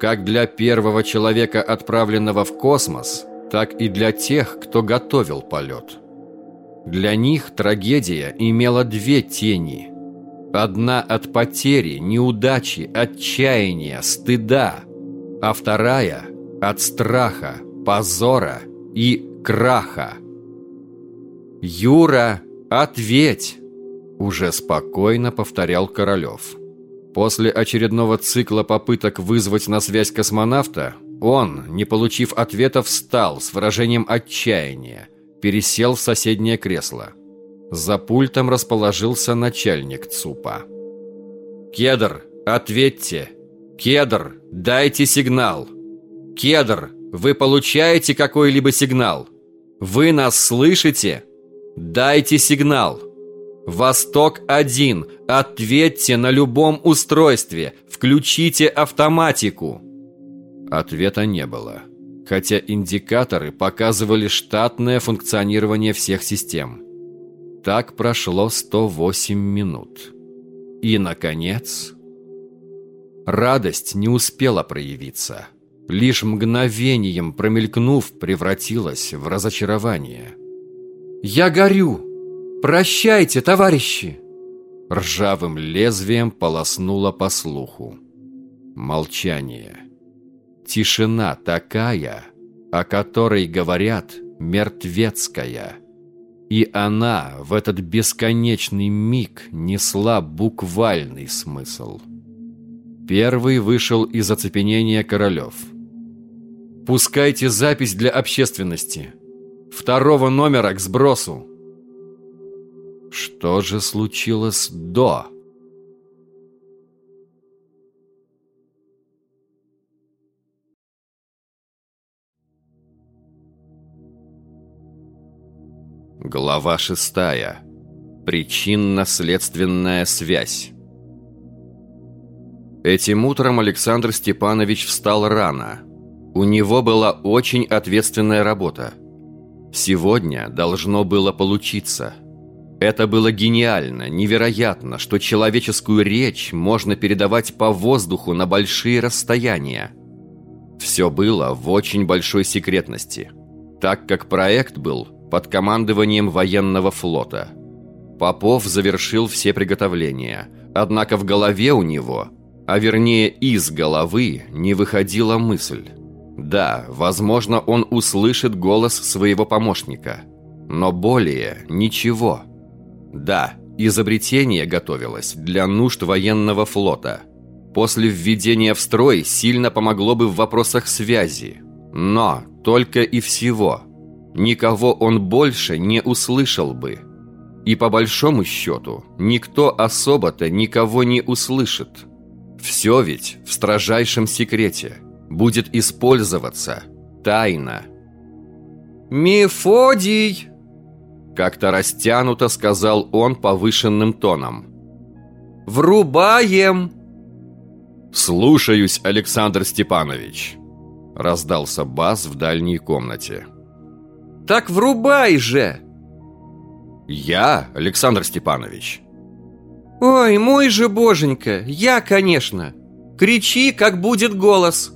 Speaker 1: Как для первого человека, отправленного в космос, так и для тех, кто готовил полет. Для них трагедия имела две тени. Одна от потери, неудачи, отчаяния, стыда, а вторая от страха, позора и краха. «Юра, ответь!» Уже спокойно повторял Королев. После очередного цикла попыток вызвать на связь космонавта, он, не получив ответа, встал с выражением отчаяния, пересел в соседнее кресло. За пультом расположился начальник ЦУПа. «Кедр, ответьте! Кедр, дайте сигнал! Кедр, вы получаете какой-либо сигнал? Вы нас слышите? Дайте сигнал!» «Восток-1, ответьте на любом устройстве, включите автоматику!» Ответа не было, хотя индикаторы показывали штатное функционирование всех систем. Так прошло 108 минут. И, наконец, радость не успела проявиться. лишь мгновением промелькнув, превратилась в разочарование.
Speaker 2: «Я горю! Прощайте, товарищи!»
Speaker 1: Ржавым лезвием полоснуло по слуху. Молчание. Тишина такая, о которой говорят мертвецкая. И она в этот бесконечный миг несла буквальный смысл. Первый вышел из оцепенения Королев.
Speaker 2: «Пускайте запись для общественности. Второго номера к сбросу».
Speaker 1: Что же случилось до? Глава шестая. Причинно-следственная связь. Этим утром Александр Степанович встал рано. У него была очень ответственная работа. Сегодня должно было получиться. Это было гениально, невероятно, что человеческую речь можно передавать по воздуху на большие расстояния. Все было в очень большой секретности, так как проект был под командованием военного флота. Попов завершил все приготовления, однако в голове у него, а вернее из головы, не выходила мысль. Да, возможно, он услышит голос своего помощника, но более ничего. Да, изобретение готовилось для нужд военного флота. После введения в строй сильно помогло бы в вопросах связи, но только и всего – никого он больше не услышал бы. И по большому счету, никто особо-то никого не услышит. Все ведь в строжайшем секрете. Будет использоваться тайно.
Speaker 2: «Мефодий!»
Speaker 1: Как-то растянуто сказал он повышенным тоном.
Speaker 2: «Врубаем!»
Speaker 1: «Слушаюсь, Александр Степанович!» Раздался бас в дальней комнате.
Speaker 2: Так врубай же!»
Speaker 1: «Я, Александр Степанович».
Speaker 2: «Ой, мой же боженька, я, конечно. Кричи, как будет голос».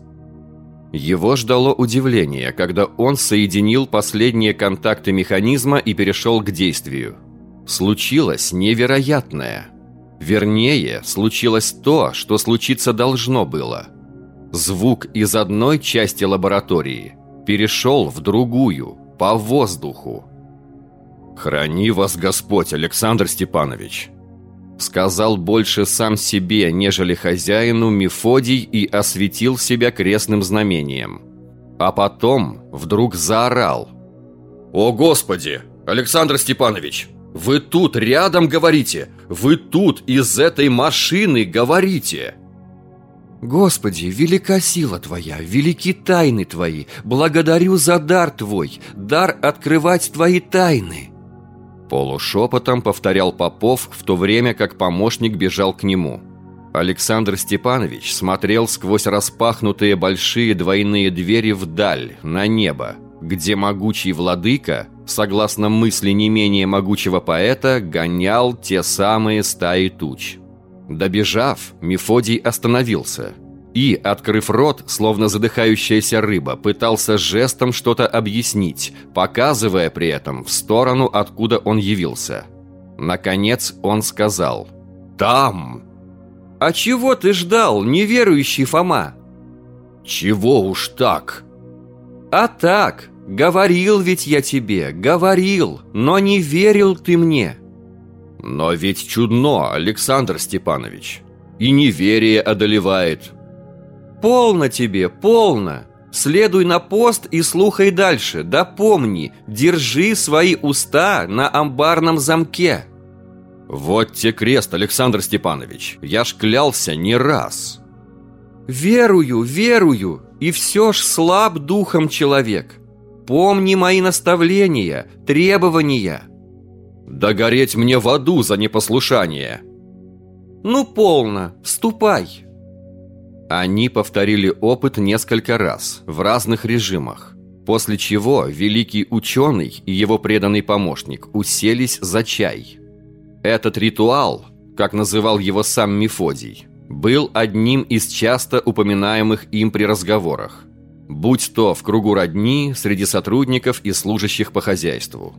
Speaker 1: Его ждало удивление, когда он соединил последние контакты механизма и перешел к действию. Случилось невероятное. Вернее, случилось то, что случиться должно было. Звук из одной части лаборатории перешел в другую – по воздуху. «Храни вас Господь, Александр Степанович!» Сказал больше сам себе, нежели хозяину Мефодий и осветил себя крестным знамением. А потом вдруг заорал. «О Господи! Александр Степанович! Вы тут рядом говорите! Вы тут из этой машины говорите!»
Speaker 2: Господи, велика сила Твоя, велики тайны Твои. Благодарю за дар Твой, дар открывать Твои тайны.
Speaker 1: Полушепотом повторял Попов, в то время как помощник бежал к нему. Александр Степанович смотрел сквозь распахнутые большие двойные двери вдаль, на небо, где могучий владыка, согласно мысли не менее могучего поэта, гонял те самые стаи туч. Добежав, Мефодий остановился и, открыв рот, словно задыхающаяся рыба, пытался жестом что-то объяснить, показывая при этом в сторону, откуда он явился. Наконец он сказал «Там!»
Speaker 2: «А чего ты ждал, неверующий Фома?»
Speaker 1: «Чего уж так?»
Speaker 2: «А так, говорил ведь я тебе, говорил, но не верил ты мне».
Speaker 1: Но ведь чудно, Александр Степанович. И неверие одолевает.
Speaker 2: Полно тебе, полно. Следуй на пост и слухай дальше. Да помни, держи свои уста на амбарном замке.
Speaker 1: Вот те крест, Александр Степанович. Я ж клялся не раз.
Speaker 2: Верую, верую, и все ж слаб духом человек. Помни мои наставления, требования.
Speaker 1: Да гореть мне в аду за непослушание!»
Speaker 2: «Ну, полно, ступай!»
Speaker 1: Они повторили опыт несколько раз, в разных режимах, после чего великий ученый и его преданный помощник уселись за чай. Этот ритуал, как называл его сам Мефодий, был одним из часто упоминаемых им при разговорах. Будь то в кругу родни, среди сотрудников и служащих по хозяйству.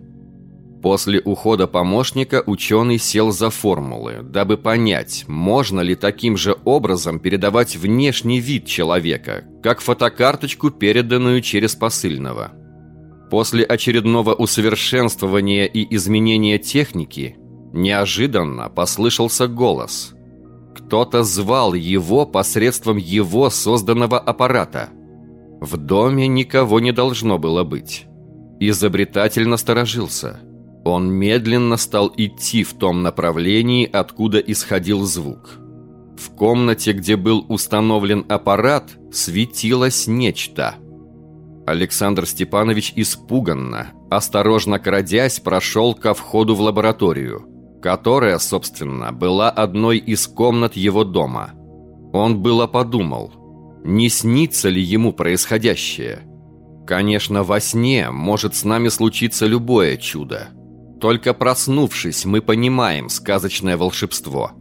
Speaker 1: После ухода помощника ученый сел за формулы, дабы понять, можно ли таким же образом передавать внешний вид человека, как фотокарточку, переданную через посыльного. После очередного усовершенствования и изменения техники, неожиданно послышался голос. Кто-то звал его посредством его созданного аппарата. В доме никого не должно было быть. Изобретатель насторожился – он медленно стал идти в том направлении, откуда исходил звук. В комнате, где был установлен аппарат, светилось нечто. Александр Степанович испуганно, осторожно крадясь, прошел ко входу в лабораторию, которая, собственно, была одной из комнат его дома. Он было подумал, не снится ли ему происходящее. Конечно, во сне может с нами случиться любое чудо – только проснувшись, мы понимаем сказочное волшебство.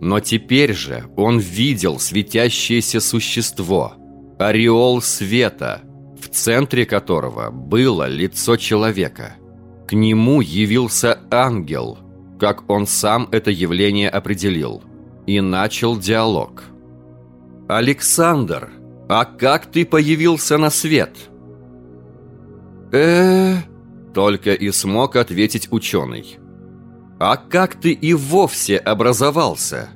Speaker 1: Но теперь же он видел светящееся существо, ореол света, в центре которого было лицо человека. К нему явился ангел, как он сам это явление определил, и начал диалог. «Александр, а как ты появился на свет?» э только и смог ответить ученый. «А как ты и вовсе образовался?»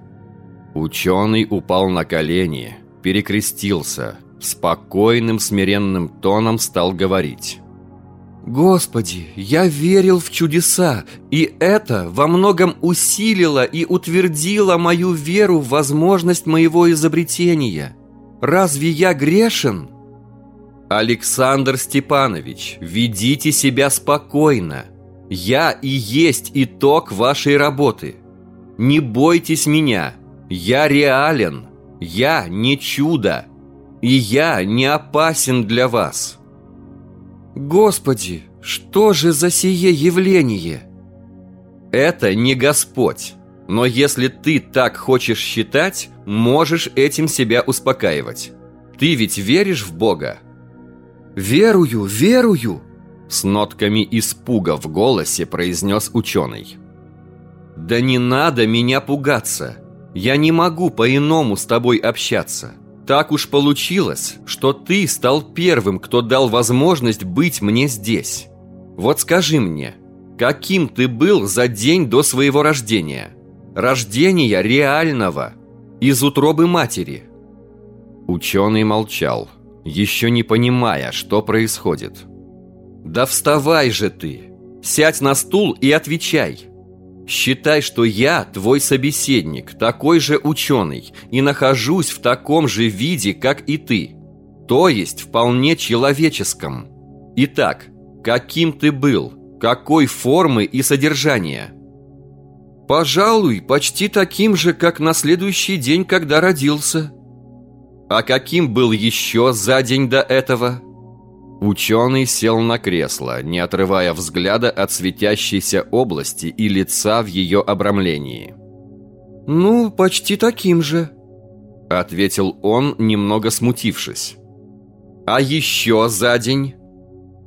Speaker 1: Ученый упал на колени, перекрестился, спокойным смиренным тоном стал говорить. «Господи, я верил в чудеса, и это во многом усилило и утвердило мою веру в возможность моего изобретения. Разве я грешен?» Александр Степанович, ведите себя спокойно. Я и есть итог вашей работы. Не бойтесь меня. Я реален. Я не чудо. И я не опасен для вас. Господи, что же за сие явление? Это не Господь. Но если ты так хочешь считать, можешь этим себя успокаивать. Ты ведь веришь в Бога? «Верую, верую!» С нотками испуга в голосе произнес ученый. «Да не надо меня пугаться! Я не могу по-иному с тобой общаться. Так уж получилось, что ты стал первым, кто дал возможность быть мне здесь. Вот скажи мне, каким ты был за день до своего рождения? Рождения реального, из утробы матери?» Ученый молчал еще не понимая, что происходит. «Да вставай же ты! Сядь на стул и отвечай!» Считай, что я твой собеседник, такой же ученый, и нахожусь в таком же виде, как и ты. То есть вполне человеческом. Итак, каким ты был? Какой формы и содержания? Пожалуй, почти таким же, как на следующий день, когда родился. А каким был еще за день до этого? Ученый сел на кресло, не отрывая взгляда от светящейся области и лица в ее обрамлении. «Ну, почти таким же», — ответил он, немного смутившись. «А еще за день?»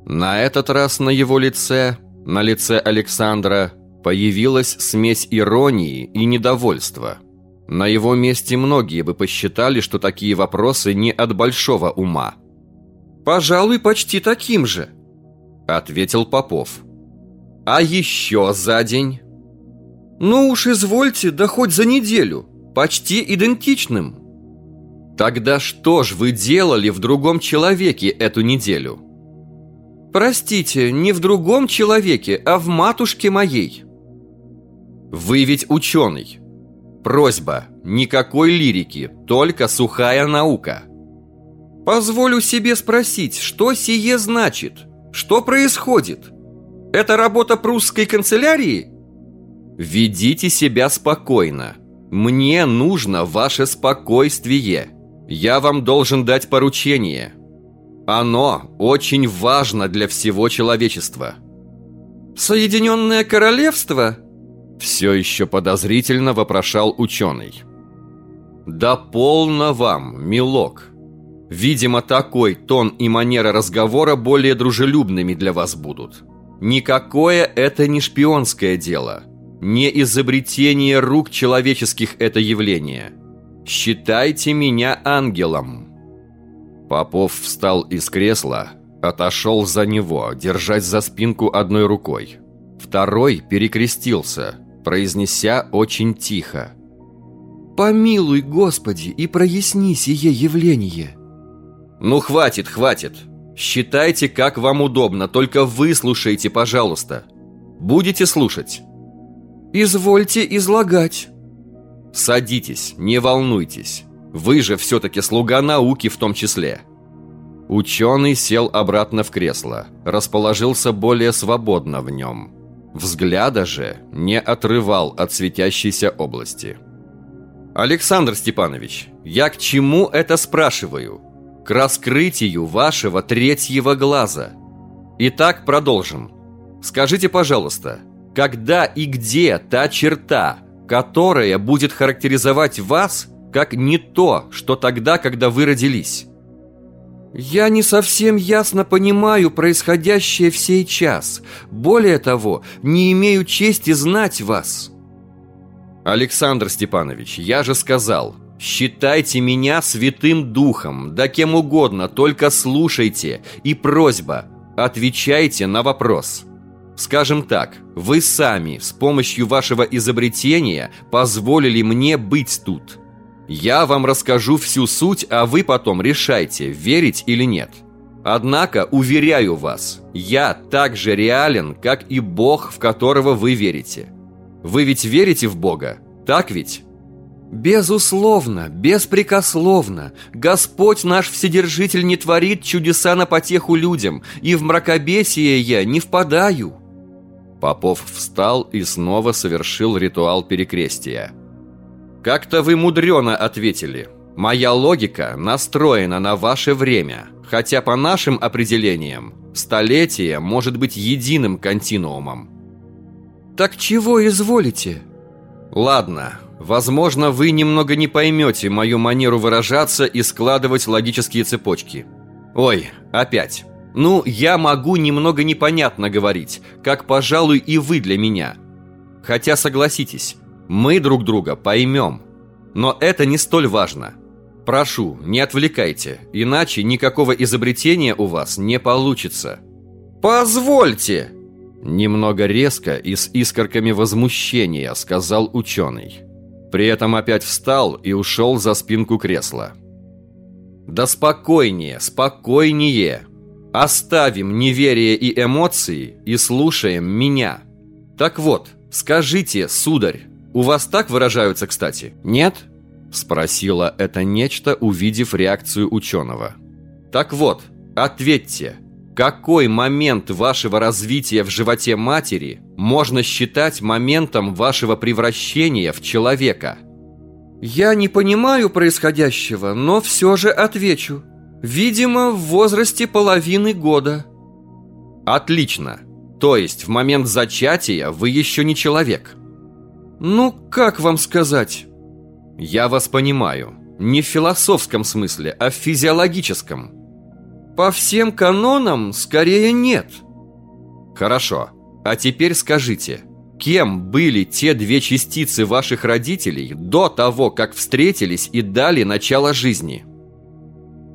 Speaker 1: На этот раз на его лице, на лице Александра, появилась смесь иронии и недовольства — на его месте многие бы посчитали, что такие вопросы не от большого ума. «Пожалуй, почти таким же», — ответил Попов. «А еще за день?» «Ну уж извольте, да хоть за неделю, почти идентичным». «Тогда что ж вы делали в другом человеке эту неделю?» «Простите, не в другом человеке, а в матушке моей». «Вы ведь ученый. Просьба, никакой лирики, только сухая наука. Позволю себе спросить, что сие значит? Что происходит? Это работа прусской канцелярии? Ведите себя спокойно. Мне нужно ваше спокойствие. Я вам должен дать поручение. Оно очень важно для всего человечества. Соединенное Королевство – все еще подозрительно вопрошал ученый. «Да полно вам, милок! Видимо, такой тон и манера разговора более дружелюбными для вас будут. Никакое это не шпионское дело. Не изобретение рук человеческих это явление. Считайте меня ангелом. Попов встал из кресла, отошел за него, держась за спинку одной рукой. Второй перекрестился, произнеся очень тихо.
Speaker 2: «Помилуй, Господи, и проясни сие явление!»
Speaker 1: «Ну, хватит, хватит! Считайте, как вам удобно, только выслушайте, пожалуйста. Будете слушать?»
Speaker 2: «Извольте излагать».
Speaker 1: «Садитесь, не волнуйтесь. Вы же все-таки слуга науки в том числе». Ученый сел обратно в кресло, расположился более свободно в нем. Взгляда же не отрывал от светящейся области. «Александр Степанович, я к чему это спрашиваю?» к раскрытию вашего третьего глаза. Итак, продолжим. Скажите, пожалуйста, когда и где та черта, которая будет характеризовать вас как не то, что тогда, когда вы родились?
Speaker 2: Я не совсем ясно понимаю происходящее в сей час. Более того, не имею чести знать вас.
Speaker 1: Александр Степанович, я же сказал, Считайте меня святым духом, да кем угодно, только слушайте. И просьба, отвечайте на вопрос. Скажем так, вы сами с помощью вашего изобретения позволили мне быть тут. Я вам расскажу всю суть, а вы потом решайте, верить или нет. Однако, уверяю вас, я так же реален, как и Бог, в которого вы верите. Вы ведь верите в Бога, так ведь?
Speaker 2: Безусловно, беспрекословно, Господь наш Вседержитель не творит чудеса на потеху людям, и в мракобесие я не впадаю.
Speaker 1: Попов встал и снова совершил ритуал перекрестия. Как-то вы мудрено ответили. Моя логика настроена на ваше время, хотя по нашим определениям столетие может быть единым континуумом.
Speaker 2: Так чего изволите?
Speaker 1: Ладно, Возможно, вы немного не поймете мою манеру выражаться и складывать логические цепочки. Ой, опять. Ну, я могу немного непонятно говорить, как, пожалуй, и вы для меня. Хотя, согласитесь, мы друг друга поймем. Но это не столь важно. Прошу, не отвлекайте, иначе никакого изобретения у вас не получится.
Speaker 2: «Позвольте!»
Speaker 1: Немного резко и с искорками возмущения сказал ученый. При этом опять встал и ушел за спинку кресла. «Да спокойнее, спокойнее! Оставим неверие и эмоции и слушаем меня. Так вот, скажите, сударь, у вас так выражаются, кстати, нет?» Спросила это нечто, увидев реакцию ученого. «Так вот, ответьте, какой момент вашего развития в животе матери можно считать моментом вашего превращения в человека?
Speaker 2: Я не понимаю происходящего, но все же отвечу. Видимо, в возрасте половины года.
Speaker 1: Отлично. То есть в момент зачатия вы еще не человек.
Speaker 2: Ну, как вам сказать?
Speaker 1: Я вас понимаю. Не в философском смысле, а в физиологическом.
Speaker 2: По всем канонам, скорее нет.
Speaker 1: Хорошо. А теперь скажите, кем были те две частицы ваших родителей до того, как встретились и дали начало жизни?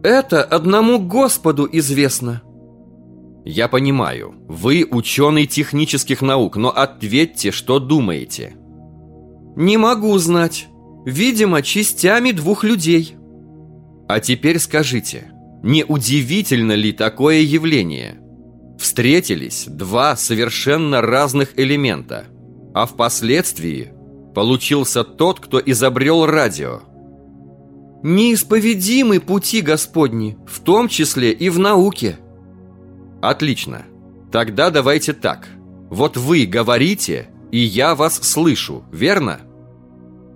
Speaker 2: Это одному Господу известно.
Speaker 1: Я понимаю, вы ученый технических наук, но ответьте, что думаете.
Speaker 2: Не могу знать. Видимо, частями двух людей.
Speaker 1: А теперь скажите, не удивительно ли такое явление? Встретились два совершенно разных элемента, а впоследствии получился тот, кто изобрел радио.
Speaker 2: Неисповедимы пути Господни, в том числе и в науке.
Speaker 1: Отлично. Тогда давайте так. Вот вы говорите, и я вас слышу, верно?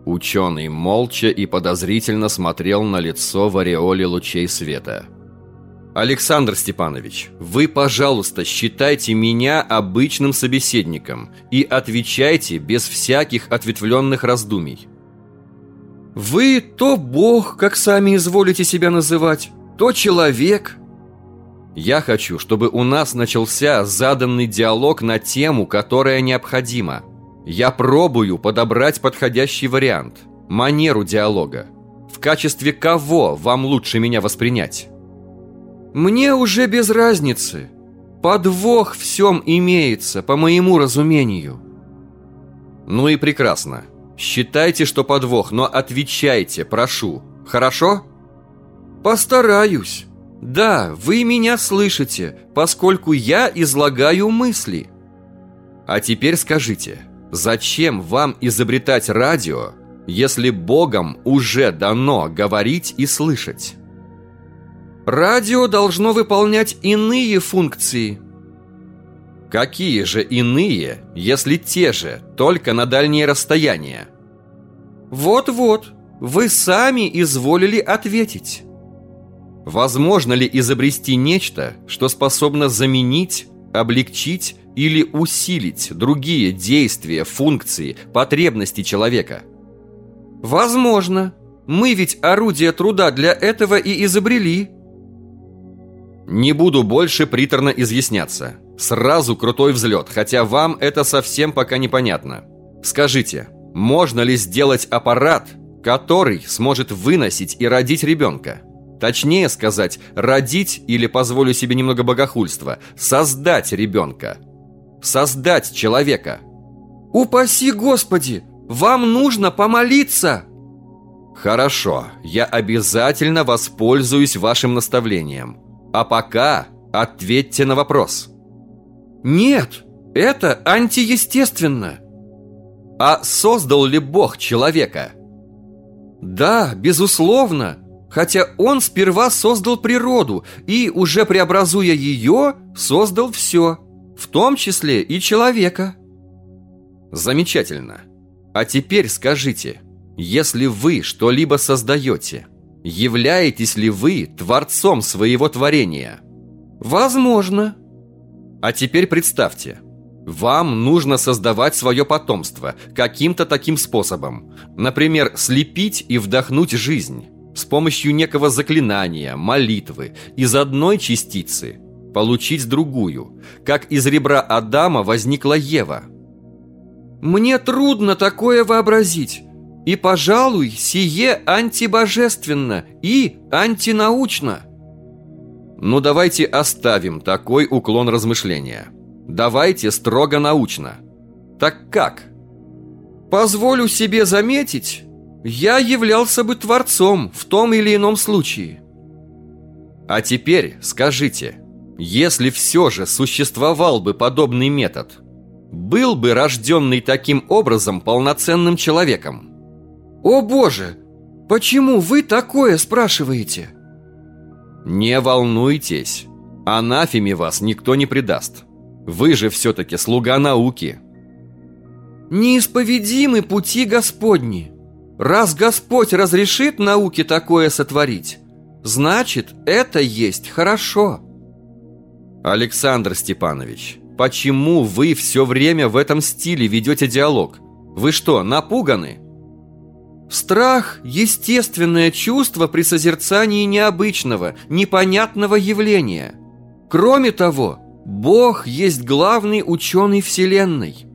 Speaker 1: Ученый молча и подозрительно смотрел на лицо в ореоле лучей света. Александр Степанович, вы, пожалуйста, считайте меня обычным собеседником и отвечайте без всяких ответвленных раздумий.
Speaker 2: Вы то бог, как сами изволите себя называть, то человек.
Speaker 1: Я хочу, чтобы у нас начался заданный диалог на тему, которая необходима. Я пробую подобрать подходящий вариант, манеру диалога. В качестве кого вам лучше меня воспринять?
Speaker 2: Мне уже без разницы. Подвох всем имеется, по моему разумению.
Speaker 1: Ну и прекрасно. Считайте, что подвох, но отвечайте, прошу. Хорошо?
Speaker 2: Постараюсь. Да, вы меня слышите, поскольку я излагаю мысли.
Speaker 1: А теперь скажите, зачем вам изобретать радио, если Богом уже дано говорить и слышать?
Speaker 2: Радио должно выполнять иные функции.
Speaker 1: Какие же иные, если те же, только на дальние расстояния?
Speaker 2: Вот-вот, вы сами изволили ответить.
Speaker 1: Возможно ли изобрести нечто, что способно заменить, облегчить или усилить другие действия, функции, потребности человека?
Speaker 2: Возможно. Мы ведь орудие труда для этого и изобрели.
Speaker 1: Не буду больше приторно изъясняться. Сразу крутой взлет, хотя вам это совсем пока непонятно. Скажите, можно ли сделать аппарат, который сможет выносить и родить ребенка? Точнее сказать, родить или, позволю себе немного богохульства, создать ребенка. Создать человека.
Speaker 2: Упаси Господи! Вам нужно помолиться!
Speaker 1: Хорошо, я обязательно воспользуюсь вашим наставлением. А пока ответьте на вопрос.
Speaker 2: Нет, это антиестественно.
Speaker 1: А создал ли Бог человека?
Speaker 2: Да, безусловно. Хотя он сперва создал природу и, уже преобразуя ее, создал все, в том числе и человека.
Speaker 1: Замечательно. А теперь скажите, если вы что-либо создаете – Являетесь ли вы творцом своего творения?
Speaker 2: Возможно.
Speaker 1: А теперь представьте, вам нужно создавать свое потомство каким-то таким способом. Например, слепить и вдохнуть жизнь с помощью некого заклинания, молитвы, из одной частицы получить другую, как из ребра Адама возникла Ева.
Speaker 2: Мне трудно такое вообразить. И, пожалуй, сие антибожественно и антинаучно.
Speaker 1: Ну, давайте оставим такой уклон размышления. Давайте строго научно. Так как?
Speaker 2: Позволю себе заметить, я являлся бы творцом в том или ином случае.
Speaker 1: А теперь скажите, если все же существовал бы подобный метод, был бы рожденный таким образом полноценным человеком?
Speaker 2: «О боже! Почему вы такое спрашиваете?»
Speaker 1: «Не волнуйтесь, анафеме вас никто не предаст. Вы же все-таки слуга науки».
Speaker 2: «Неисповедимы пути Господни. Раз Господь разрешит науке такое сотворить, значит, это есть хорошо».
Speaker 1: Александр Степанович, почему вы все время в этом стиле ведете диалог? Вы что, напуганы?»
Speaker 2: Страх – естественное чувство при созерцании необычного, непонятного явления. Кроме того, Бог есть главный ученый Вселенной.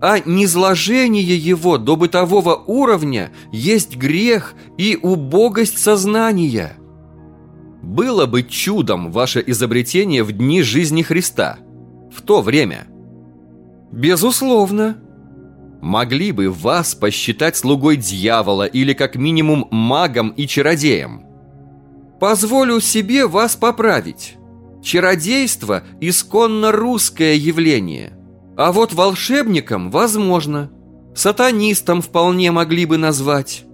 Speaker 2: А низложение его до бытового уровня есть грех и убогость сознания.
Speaker 1: Было бы чудом ваше изобретение в дни жизни Христа, в то время.
Speaker 2: Безусловно
Speaker 1: могли бы вас посчитать слугой дьявола или как минимум магом и чародеем.
Speaker 2: Позволю себе вас поправить. Чародейство – исконно русское явление. А вот волшебником возможно. Сатанистом вполне могли бы назвать.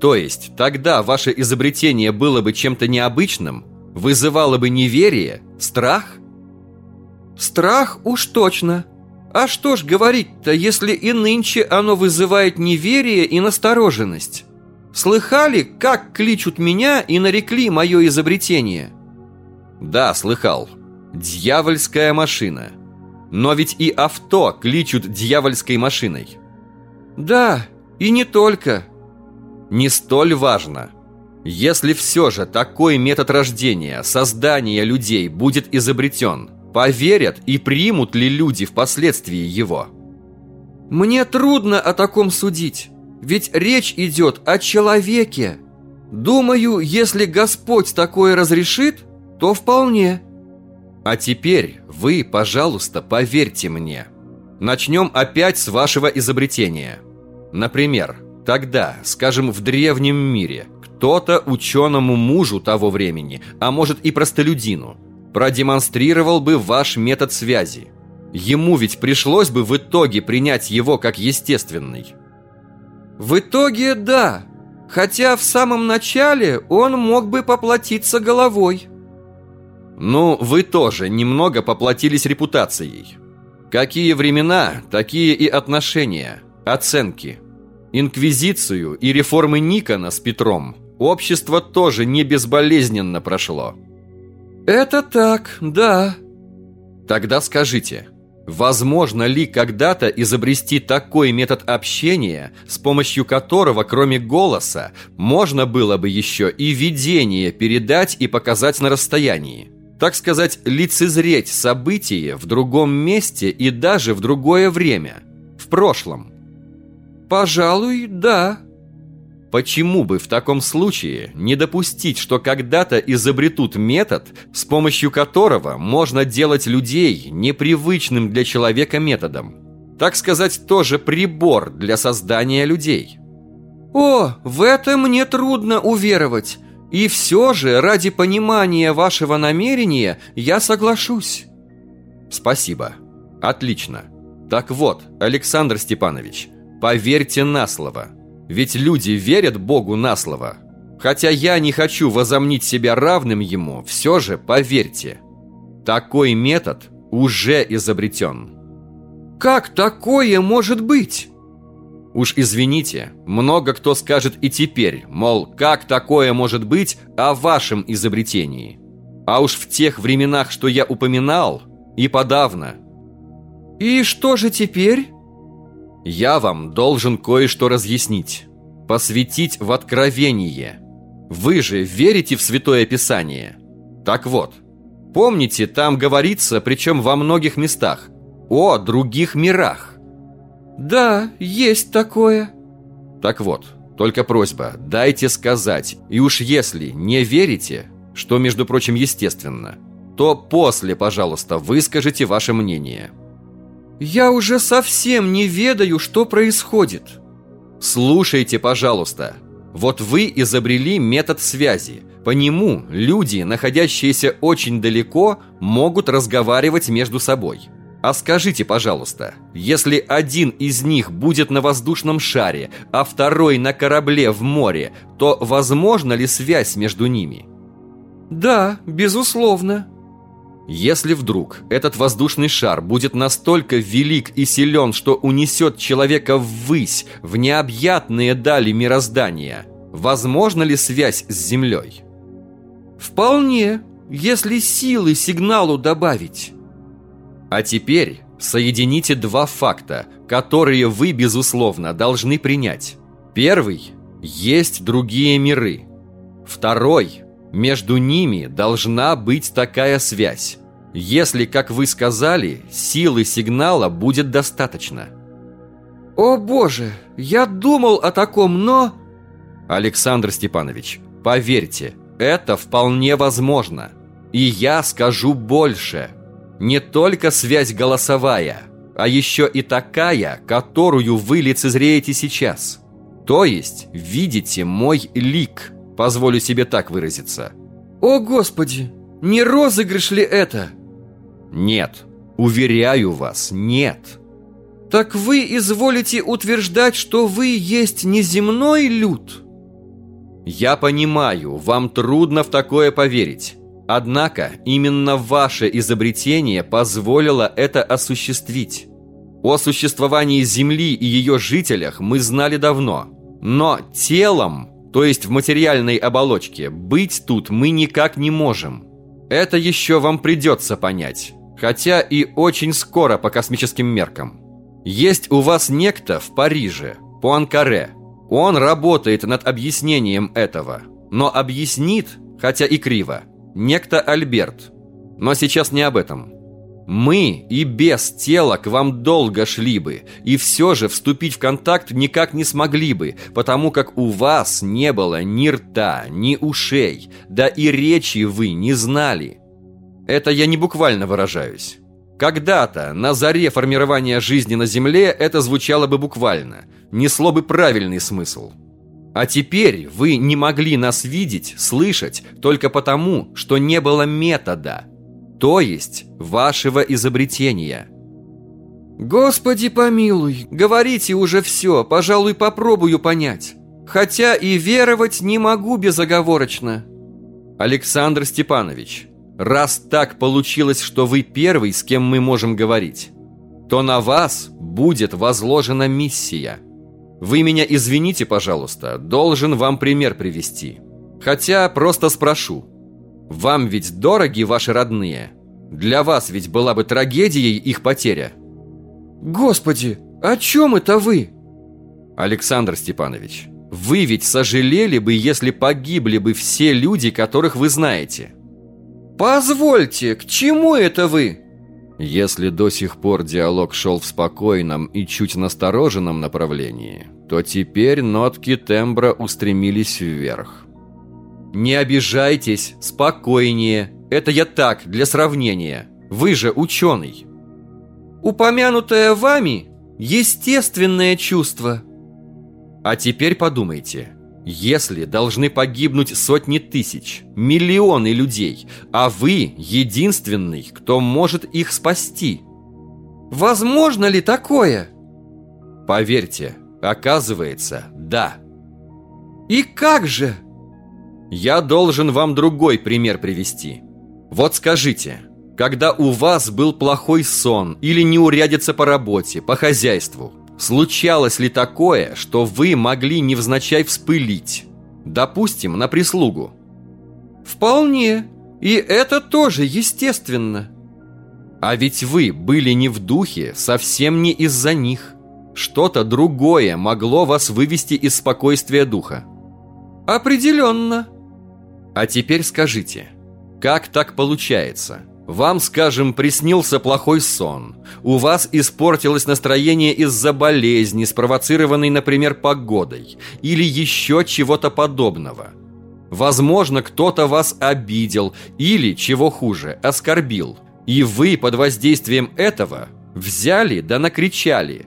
Speaker 1: То есть тогда ваше изобретение было бы чем-то необычным, вызывало бы неверие, страх?
Speaker 2: Страх уж точно – а что ж говорить-то, если и нынче оно вызывает неверие и настороженность? Слыхали, как кличут меня и нарекли мое изобретение?
Speaker 1: Да, слыхал. Дьявольская машина. Но ведь и авто кличут дьявольской машиной.
Speaker 2: Да, и не только.
Speaker 1: Не столь важно. Если все же такой метод рождения, создания людей будет изобретен, поверят и примут ли люди впоследствии его?
Speaker 2: Мне трудно о таком судить, ведь речь идет о человеке. Думаю, если Господь такое разрешит, то вполне.
Speaker 1: А теперь вы, пожалуйста, поверьте мне. Начнем опять с вашего изобретения. Например, тогда, скажем, в древнем мире, кто-то ученому мужу того времени, а может и простолюдину, продемонстрировал бы ваш метод связи. Ему ведь пришлось бы в итоге принять его как естественный.
Speaker 2: В итоге да, хотя в самом начале он мог бы поплатиться головой.
Speaker 1: Ну, вы тоже немного поплатились репутацией. Какие времена, такие и отношения, оценки. Инквизицию и реформы Никона с Петром общество тоже не безболезненно прошло.
Speaker 2: Это так, да.
Speaker 1: Тогда скажите, возможно ли когда-то изобрести такой метод общения, с помощью которого, кроме голоса, можно было бы еще и видение передать и показать на расстоянии? так сказать, лицезреть события в другом месте и даже в другое время, в прошлом?
Speaker 2: Пожалуй, да.
Speaker 1: Почему бы в таком случае не допустить, что когда-то изобретут метод, с помощью которого можно делать людей непривычным для человека методом? Так сказать, тоже прибор для создания людей.
Speaker 2: О, в это мне трудно уверовать. И все же, ради понимания вашего намерения, я соглашусь.
Speaker 1: Спасибо. Отлично. Так вот, Александр Степанович, поверьте на слово. Ведь люди верят Богу на слово. Хотя я не хочу возомнить себя равным ему, все же поверьте. Такой метод уже изобретен.
Speaker 2: Как такое может быть?
Speaker 1: Уж извините, много кто скажет и теперь, мол, как такое может быть о вашем изобретении? А уж в тех временах, что я упоминал, и подавно.
Speaker 2: И что же теперь?
Speaker 1: Я вам должен кое-что разъяснить, посвятить в откровение. Вы же верите в Святое Писание? Так вот, помните, там говорится, причем во многих местах, о других мирах.
Speaker 2: Да, есть такое.
Speaker 1: Так вот, только просьба, дайте сказать. И уж если не верите, что, между прочим, естественно, то после, пожалуйста, выскажите ваше мнение.
Speaker 2: Я уже совсем не ведаю, что происходит.
Speaker 1: Слушайте, пожалуйста. Вот вы изобрели метод связи. По нему люди, находящиеся очень далеко, могут разговаривать между собой. А скажите, пожалуйста, если один из них будет на воздушном шаре, а второй на корабле в море, то возможна ли связь между ними?
Speaker 2: Да, безусловно.
Speaker 1: Если вдруг этот воздушный шар будет настолько велик и силен, что унесет человека ввысь, в необъятные дали мироздания, возможна ли связь с Землей?
Speaker 2: Вполне, если силы сигналу добавить.
Speaker 1: А теперь соедините два факта, которые вы, безусловно, должны принять. Первый – есть другие миры. Второй – между ними должна быть такая связь. Если, как вы сказали, силы сигнала будет достаточно.
Speaker 2: О боже, я думал о таком, но...
Speaker 1: Александр Степанович, поверьте, это вполне возможно. И я скажу больше – не только связь голосовая, а еще и такая, которую вы лицезреете сейчас. То есть видите мой лик, позволю себе так выразиться.
Speaker 2: О, Господи, не розыгрыш ли это?
Speaker 1: Нет, уверяю вас, нет.
Speaker 2: Так вы изволите утверждать, что вы есть неземной люд?
Speaker 1: Я понимаю, вам трудно в такое поверить. Однако именно ваше изобретение позволило это осуществить. О существовании Земли и ее жителях мы знали давно. Но телом, то есть в материальной оболочке, быть тут мы никак не можем. Это еще вам придется понять. Хотя и очень скоро по космическим меркам. Есть у вас некто в Париже, по Анкаре. Он работает над объяснением этого – Но объяснит, хотя и криво, некто Альберт. Но сейчас не об этом. Мы и без тела к вам долго шли бы, и все же вступить в контакт никак не смогли бы, потому как у вас не было ни рта, ни ушей, да и речи вы не знали. Это я не буквально выражаюсь. Когда-то, на заре формирования жизни на Земле, это звучало бы буквально, несло бы правильный смысл. А теперь вы не могли нас видеть, слышать, только потому, что не было метода – то есть вашего изобретения.
Speaker 2: Господи помилуй, говорите уже все, пожалуй, попробую понять. Хотя и веровать не могу безоговорочно.
Speaker 1: Александр Степанович, раз так получилось, что вы первый, с кем мы можем говорить, то на вас будет возложена миссия. Вы меня извините, пожалуйста, должен вам пример привести. Хотя просто спрошу – вам ведь дороги ваши родные. Для вас ведь была бы трагедией их потеря.
Speaker 2: Господи, о чем это вы?
Speaker 1: Александр Степанович, вы ведь сожалели бы, если погибли бы все люди, которых вы знаете.
Speaker 2: Позвольте, к чему это вы?
Speaker 1: Если до сих пор диалог шел в спокойном и чуть настороженном направлении, то теперь нотки тембра устремились вверх. Не обижайтесь, спокойнее. Это я так, для сравнения. Вы же ученый.
Speaker 2: Упомянутое вами – естественное чувство.
Speaker 1: А теперь подумайте. Если должны погибнуть сотни тысяч, миллионы людей, а вы единственный, кто может их спасти.
Speaker 2: Возможно ли такое?
Speaker 1: Поверьте, оказывается, да.
Speaker 2: И как же?
Speaker 1: Я должен вам другой пример привести. Вот скажите, когда у вас был плохой сон или неурядица по работе, по хозяйству, случалось ли такое, что вы могли невзначай вспылить? Допустим, на прислугу.
Speaker 2: Вполне. И это тоже естественно.
Speaker 1: А ведь вы были не в духе совсем не из-за них. Что-то другое могло вас вывести из спокойствия духа.
Speaker 2: Определенно.
Speaker 1: А теперь скажите, как так получается? Вам, скажем, приснился плохой сон. У вас испортилось настроение из-за болезни, спровоцированной, например, погодой. Или еще чего-то подобного. Возможно, кто-то вас обидел или, чего хуже, оскорбил. И вы под воздействием этого взяли да накричали.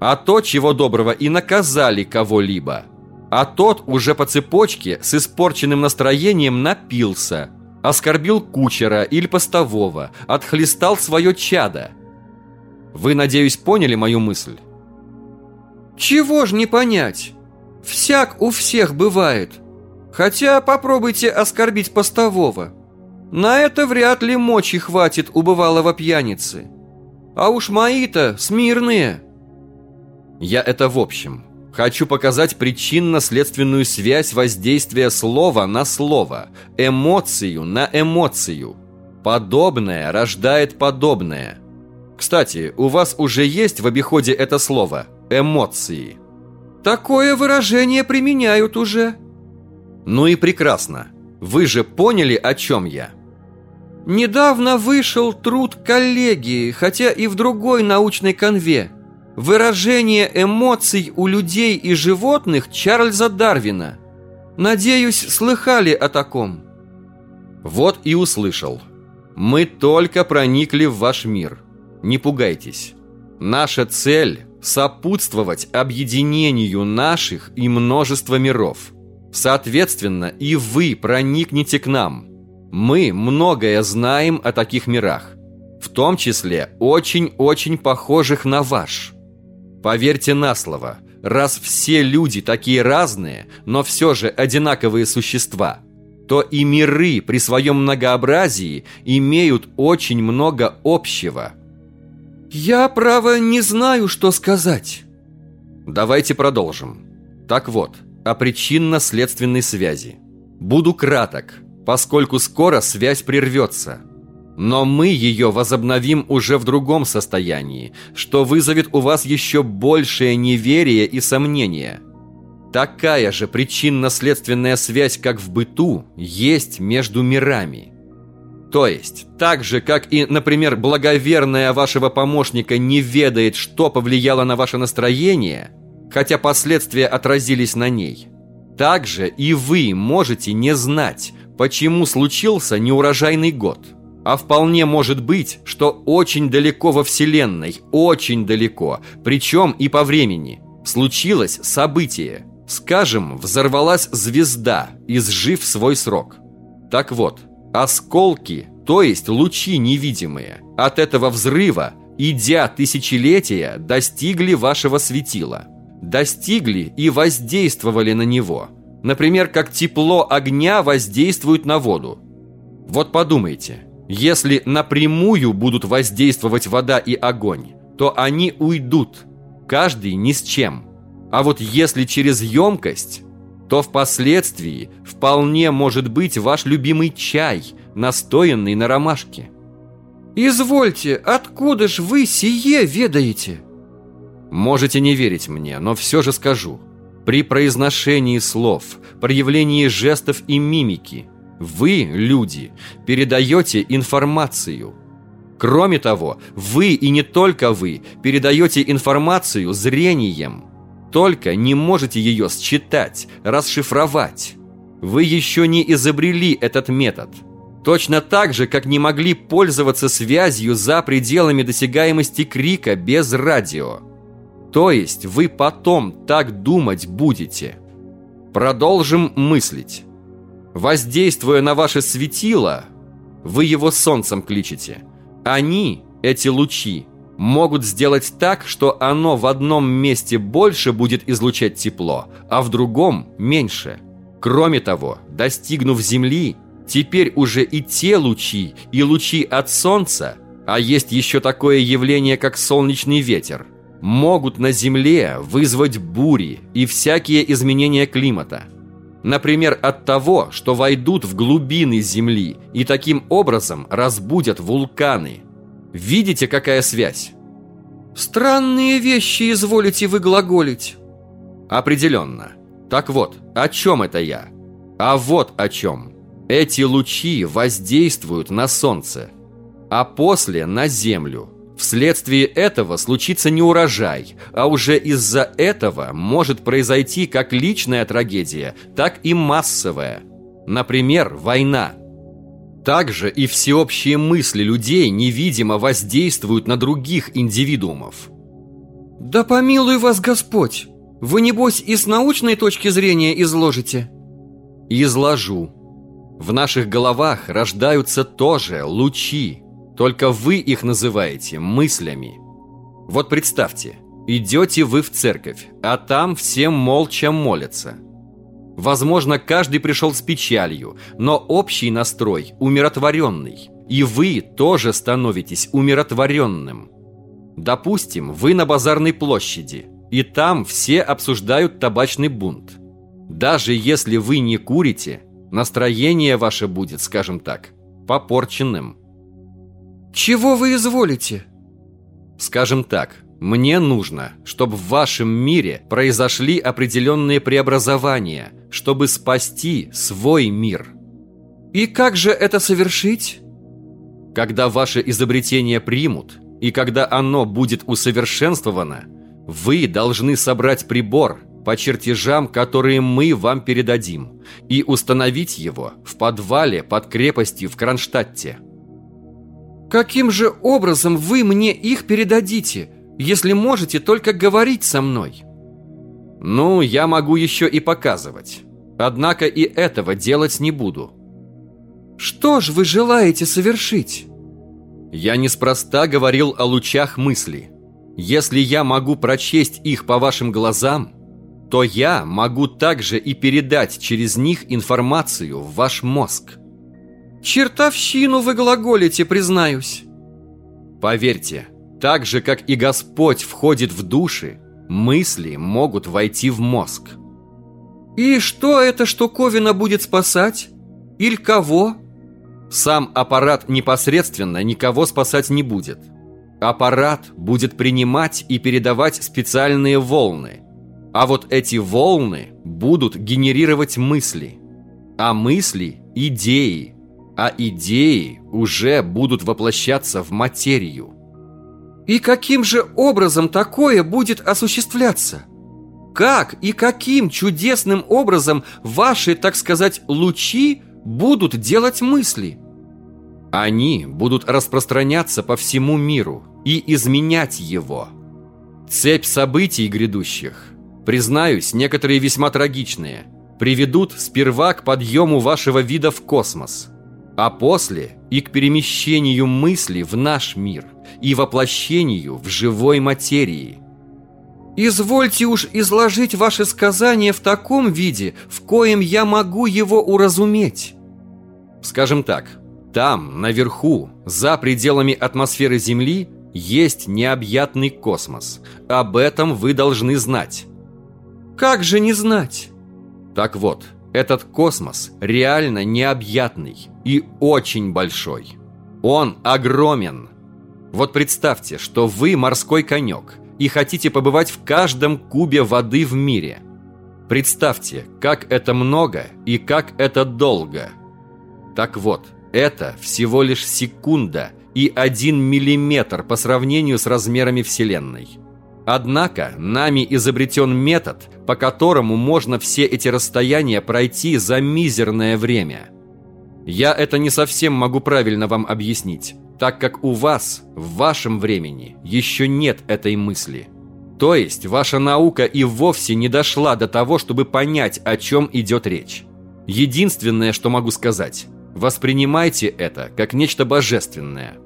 Speaker 1: А то, чего доброго, и наказали кого-либо – а тот уже по цепочке с испорченным настроением напился, оскорбил кучера или постового, отхлестал свое чадо. Вы, надеюсь, поняли мою мысль?
Speaker 2: Чего ж не понять? Всяк у всех бывает. Хотя попробуйте оскорбить постового. На это вряд ли мочи хватит у бывалого пьяницы. А уж мои-то смирные.
Speaker 1: Я это в общем. Хочу показать причинно-следственную связь воздействия слова на слово, эмоцию на эмоцию. Подобное рождает подобное. Кстати, у вас уже есть в обиходе это слово «эмоции».
Speaker 2: Такое выражение применяют уже.
Speaker 1: Ну и прекрасно. Вы же поняли, о чем я.
Speaker 2: Недавно вышел труд коллеги, хотя и в другой научной конве – Выражение эмоций у людей и животных Чарльза Дарвина. Надеюсь, слыхали о таком.
Speaker 1: Вот и услышал. Мы только проникли в ваш мир. Не пугайтесь. Наша цель – сопутствовать объединению наших и множества миров. Соответственно, и вы проникнете к нам. Мы многое знаем о таких мирах. В том числе очень-очень похожих на ваш – Поверьте на слово, раз все люди такие разные, но все же одинаковые существа, то и миры при своем многообразии имеют очень много общего.
Speaker 2: Я, право, не знаю, что сказать.
Speaker 1: Давайте продолжим. Так вот, о причинно-следственной связи. Буду краток, поскольку скоро связь прервется – но мы ее возобновим уже в другом состоянии, что вызовет у вас еще большее неверие и сомнение. Такая же причинно-следственная связь, как в быту, есть между мирами. То есть, так же, как и, например, благоверная вашего помощника не ведает, что повлияло на ваше настроение, хотя последствия отразились на ней, так же и вы можете не знать, почему случился неурожайный год. А вполне может быть, что очень далеко во Вселенной, очень далеко, причем и по времени, случилось событие – Скажем, взорвалась звезда, изжив свой срок. Так вот, осколки, то есть лучи невидимые, от этого взрыва, идя тысячелетия, достигли вашего светила. Достигли и воздействовали на него. Например, как тепло огня воздействует на воду. Вот подумайте, если напрямую будут воздействовать вода и огонь, то они уйдут, каждый ни с чем – а вот если через емкость, то впоследствии вполне может быть ваш любимый чай, настоянный на ромашке.
Speaker 2: «Извольте, откуда ж вы сие ведаете?»
Speaker 1: Можете не верить мне, но все же скажу. При произношении слов, проявлении жестов и мимики вы, люди, передаете информацию. Кроме того, вы и не только вы передаете информацию зрением – только не можете ее считать, расшифровать. Вы еще не изобрели этот метод. Точно так же, как не могли пользоваться связью за пределами досягаемости крика без радио. То есть вы потом так думать будете. Продолжим мыслить. Воздействуя на ваше светило, вы его солнцем кличете. Они, эти лучи, могут сделать так, что оно в одном месте больше будет излучать тепло, а в другом меньше. Кроме того, достигнув Земли, теперь уже и те лучи, и лучи от Солнца, а есть еще такое явление, как солнечный ветер, могут на Земле вызвать бури и всякие изменения климата. Например, от того, что войдут в глубины Земли и таким образом разбудят вулканы – Видите, какая связь?
Speaker 2: Странные вещи изволите вы глаголить.
Speaker 1: Определенно. Так вот, о чем это я? А вот о чем. Эти лучи воздействуют на Солнце, а после на Землю. Вследствие этого случится не урожай, а уже из-за этого может произойти как личная трагедия, так и массовая. Например, война – также и всеобщие мысли людей невидимо воздействуют на других индивидуумов.
Speaker 2: «Да помилуй вас Господь! Вы, небось, и с научной точки зрения изложите?»
Speaker 1: «Изложу. В наших головах рождаются тоже лучи, только вы их называете мыслями. Вот представьте, идете вы в церковь, а там все молча молятся». Возможно, каждый пришел с печалью, но общий настрой умиротворенный. И вы тоже становитесь умиротворенным. Допустим, вы на базарной площади, и там все обсуждают табачный бунт. Даже если вы не курите, настроение ваше будет, скажем так, попорченным.
Speaker 2: Чего вы изволите?
Speaker 1: Скажем так, мне нужно, чтобы в вашем мире произошли определенные преобразования, чтобы спасти свой мир.
Speaker 2: И как же это совершить?
Speaker 1: Когда ваше изобретение примут, и когда оно будет усовершенствовано, вы должны собрать прибор по чертежам, которые мы вам передадим, и установить его в подвале под крепостью в Кронштадте.
Speaker 2: Каким же образом вы мне их передадите – если можете только говорить со мной?»
Speaker 1: «Ну, я могу еще и показывать. Однако и этого делать не буду».
Speaker 2: «Что ж вы желаете совершить?»
Speaker 1: «Я неспроста говорил о лучах мысли. Если я могу прочесть их по вашим глазам, то я могу также и передать через них информацию в ваш мозг».
Speaker 2: «Чертовщину вы глаголите, признаюсь».
Speaker 1: «Поверьте, так же, как и Господь входит в души, мысли могут войти в мозг.
Speaker 2: И что эта штуковина будет спасать? Или кого?
Speaker 1: Сам аппарат непосредственно никого спасать не будет. Аппарат будет принимать и передавать специальные волны. А вот эти волны будут генерировать мысли. А мысли – идеи. А идеи уже будут воплощаться в материю.
Speaker 2: И каким же образом такое будет осуществляться? Как и каким чудесным образом ваши, так сказать, лучи будут делать мысли?
Speaker 1: Они будут распространяться по всему миру и изменять его. Цепь событий грядущих, признаюсь, некоторые весьма трагичные, приведут сперва к подъему вашего вида в космос, а после и к перемещению мысли в наш мир и воплощению в живой материи –
Speaker 2: Извольте уж изложить ваше сказание в таком виде, в коем я могу его уразуметь.
Speaker 1: Скажем так, там, наверху, за пределами атмосферы Земли, есть необъятный космос. Об этом вы должны знать.
Speaker 2: Как же не знать?
Speaker 1: Так вот, этот космос реально необъятный и очень большой. Он огромен. Вот представьте, что вы морской конек – и хотите побывать в каждом кубе воды в мире. Представьте, как это много и как это долго. Так вот, это всего лишь секунда и один миллиметр по сравнению с размерами Вселенной. Однако нами изобретен метод, по которому можно все эти расстояния пройти за мизерное время. Я это не совсем могу правильно вам объяснить так как у вас, в вашем времени, еще нет этой мысли. То есть ваша наука и вовсе не дошла до того, чтобы понять, о чем идет речь. Единственное, что могу сказать, воспринимайте это как нечто божественное.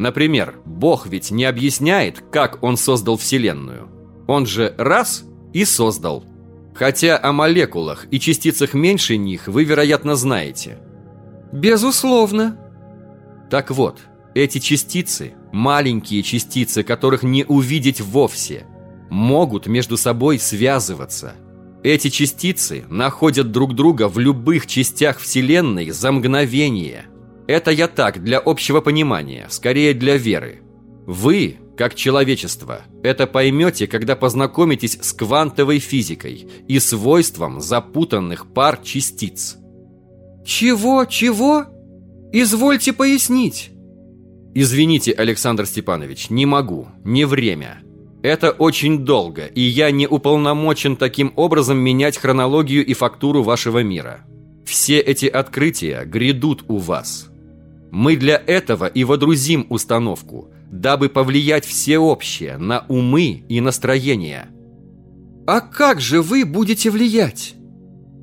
Speaker 1: Например, Бог ведь не объясняет, как Он создал Вселенную. Он же раз и создал. Хотя о молекулах и частицах меньше них вы, вероятно, знаете.
Speaker 2: Безусловно.
Speaker 1: Так вот, эти частицы, маленькие частицы, которых не увидеть вовсе, могут между собой связываться. Эти частицы находят друг друга в любых частях Вселенной за мгновение. Это я так, для общего понимания, скорее для веры. Вы, как человечество, это поймете, когда познакомитесь с квантовой физикой и свойством запутанных пар частиц.
Speaker 2: Чего, чего? Извольте пояснить.
Speaker 1: Извините, Александр Степанович, не могу, не время. Это очень долго, и я не уполномочен таким образом менять хронологию и фактуру вашего мира. Все эти открытия грядут у вас. Мы для этого и водрузим установку, дабы повлиять всеобщее на умы и настроения.
Speaker 2: А как же вы будете влиять?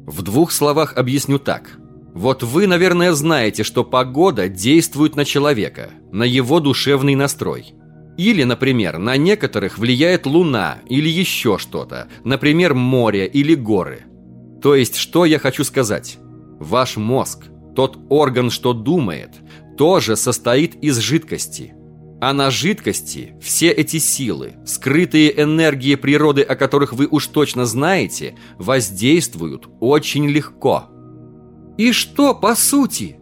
Speaker 1: В двух словах объясню так – вот вы, наверное, знаете, что погода действует на человека, на его душевный настрой. Или, например, на некоторых влияет луна или еще что-то, например, море или горы. То есть, что я хочу сказать? Ваш мозг, тот орган, что думает, тоже состоит из жидкости. А на жидкости все эти силы, скрытые энергии природы, о которых вы уж точно знаете, воздействуют очень легко –
Speaker 2: и что по сути?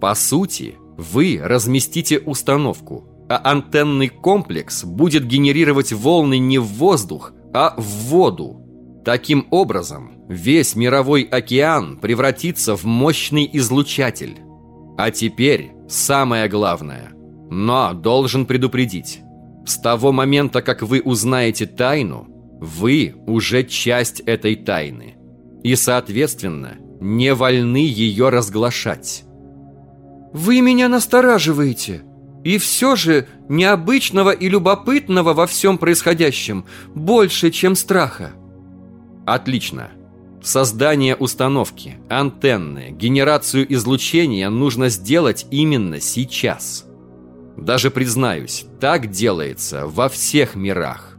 Speaker 1: По сути, вы разместите установку, а антенный комплекс будет генерировать волны не в воздух, а в воду. Таким образом, весь мировой океан превратится в мощный излучатель. А теперь самое главное. Но должен предупредить. С того момента, как вы узнаете тайну, вы уже часть этой тайны. И, соответственно, не вольны ее разглашать.
Speaker 2: Вы меня настораживаете. И все же необычного и любопытного во всем происходящем больше, чем страха.
Speaker 1: Отлично. Создание установки, антенны, генерацию излучения нужно сделать именно сейчас. Даже признаюсь, так делается во всех мирах.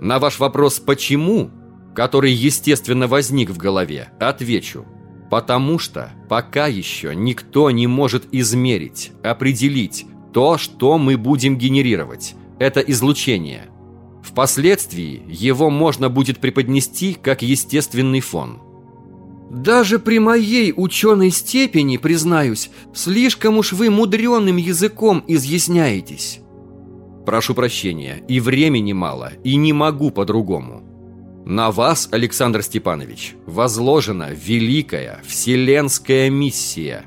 Speaker 1: На ваш вопрос «почему?», который естественно возник в голове, отвечу – Потому что пока еще никто не может измерить, определить то, что мы будем генерировать. Это излучение. Впоследствии его можно будет преподнести как естественный фон.
Speaker 2: Даже при моей ученой степени, признаюсь, слишком уж вы мудреным языком изъясняетесь.
Speaker 1: Прошу прощения, и времени мало, и не могу по-другому. На вас, Александр Степанович, возложена великая вселенская миссия.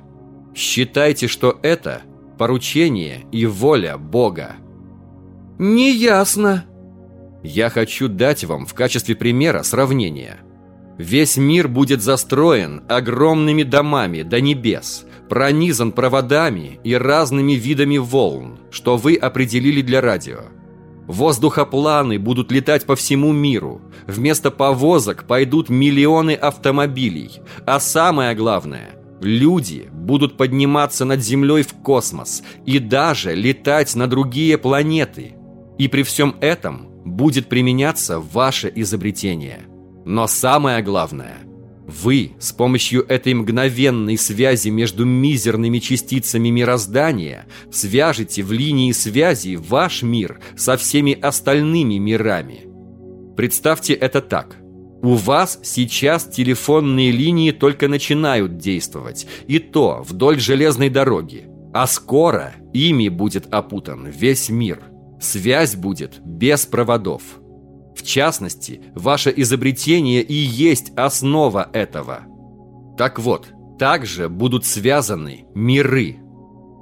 Speaker 1: Считайте, что это поручение и воля Бога.
Speaker 2: Неясно.
Speaker 1: Я хочу дать вам в качестве примера сравнение. Весь мир будет застроен огромными домами до небес, пронизан проводами и разными видами волн, что вы определили для радио. Воздухопланы будут летать по всему миру. Вместо повозок пойдут миллионы автомобилей. А самое главное, люди будут подниматься над Землей в космос и даже летать на другие планеты. И при всем этом будет применяться ваше изобретение. Но самое главное, вы с помощью этой мгновенной связи между мизерными частицами мироздания свяжете в линии связи ваш мир со всеми остальными мирами. Представьте это так. У вас сейчас телефонные линии только начинают действовать, и то вдоль железной дороги. А скоро ими будет опутан весь мир. Связь будет без проводов. В частности, ваше изобретение и есть основа этого. Так вот, также будут связаны миры.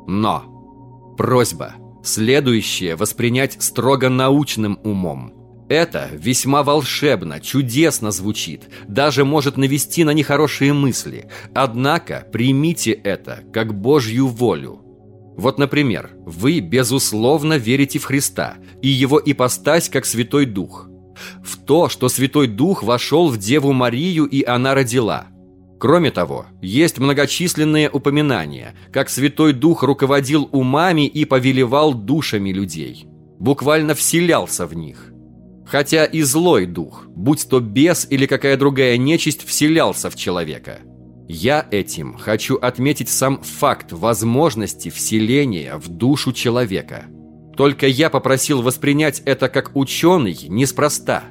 Speaker 1: Но просьба следующее воспринять строго научным умом. Это весьма волшебно, чудесно звучит, даже может навести на нехорошие мысли. Однако примите это как Божью волю. Вот, например, вы безусловно верите в Христа и его ипостась как Святой Дух – в то, что Святой Дух вошел в Деву Марию и она родила. Кроме того, есть многочисленные упоминания, как Святой Дух руководил умами и повелевал душами людей. Буквально вселялся в них. Хотя и злой дух, будь то бес или какая другая нечисть, вселялся в человека. Я этим хочу отметить сам факт возможности вселения в душу человека – только я попросил воспринять это как ученый неспроста.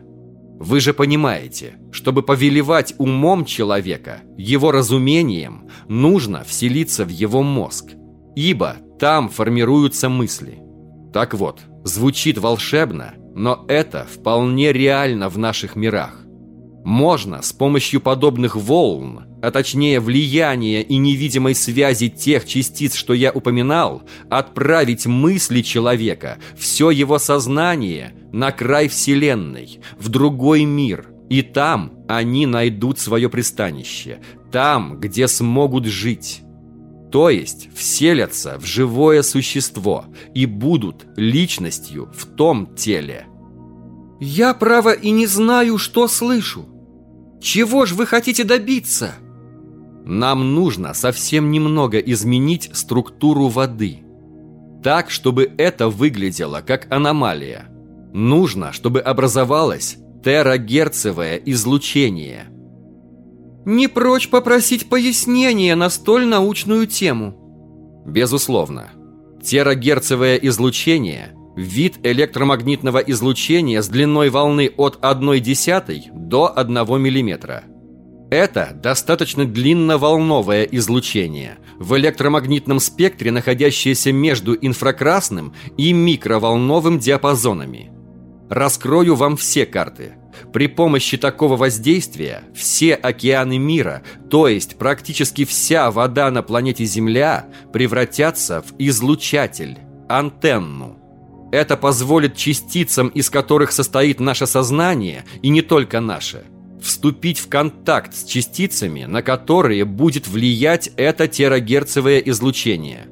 Speaker 1: Вы же понимаете, чтобы повелевать умом человека, его разумением, нужно вселиться в его мозг, ибо там формируются мысли. Так вот, звучит волшебно, но это вполне реально в наших мирах. Можно с помощью подобных волн, а точнее влияния и невидимой связи тех частиц, что я упоминал, отправить мысли человека, все его сознание на край Вселенной, в другой мир. И там они найдут свое пристанище, там, где смогут жить. То есть вселятся в живое существо и будут личностью в том теле.
Speaker 2: «Я, право, и не знаю, что слышу», чего ж вы хотите добиться?
Speaker 1: Нам нужно совсем немного изменить структуру воды. Так, чтобы это выглядело как аномалия. Нужно, чтобы образовалось терагерцевое излучение.
Speaker 2: Не прочь попросить пояснения на столь научную тему.
Speaker 1: Безусловно. Терагерцевое излучение – вид электромагнитного излучения с длиной волны от 1,1 до 1 мм. Это достаточно длинноволновое излучение, в электромагнитном спектре находящееся между инфракрасным и микроволновым диапазонами. Раскрою вам все карты. При помощи такого воздействия все океаны мира, то есть практически вся вода на планете Земля, превратятся в излучатель, антенну. Это позволит частицам, из которых состоит наше сознание, и не только наше, вступить в контакт с частицами, на которые будет влиять это терагерцевое излучение.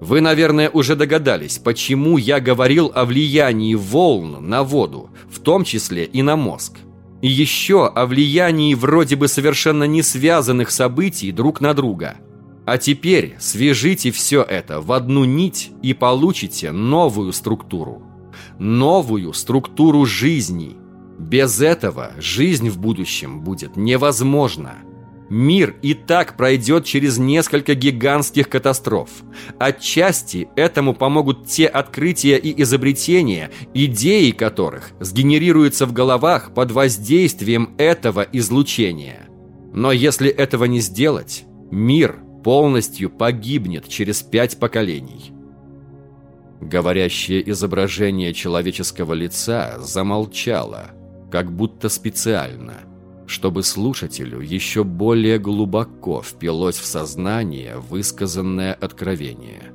Speaker 1: Вы, наверное, уже догадались, почему я говорил о влиянии волн на воду, в том числе и на мозг. И еще о влиянии вроде бы совершенно не связанных событий друг на друга – а теперь свяжите все это в одну нить и получите новую структуру. Новую структуру жизни. Без этого жизнь в будущем будет невозможна. Мир и так пройдет через несколько гигантских катастроф. Отчасти этому помогут те открытия и изобретения, идеи которых сгенерируются в головах под воздействием этого излучения. Но если этого не сделать, мир полностью погибнет через пять поколений. Говорящее изображение человеческого лица замолчало, как будто специально, чтобы слушателю еще более глубоко впилось в сознание высказанное откровение.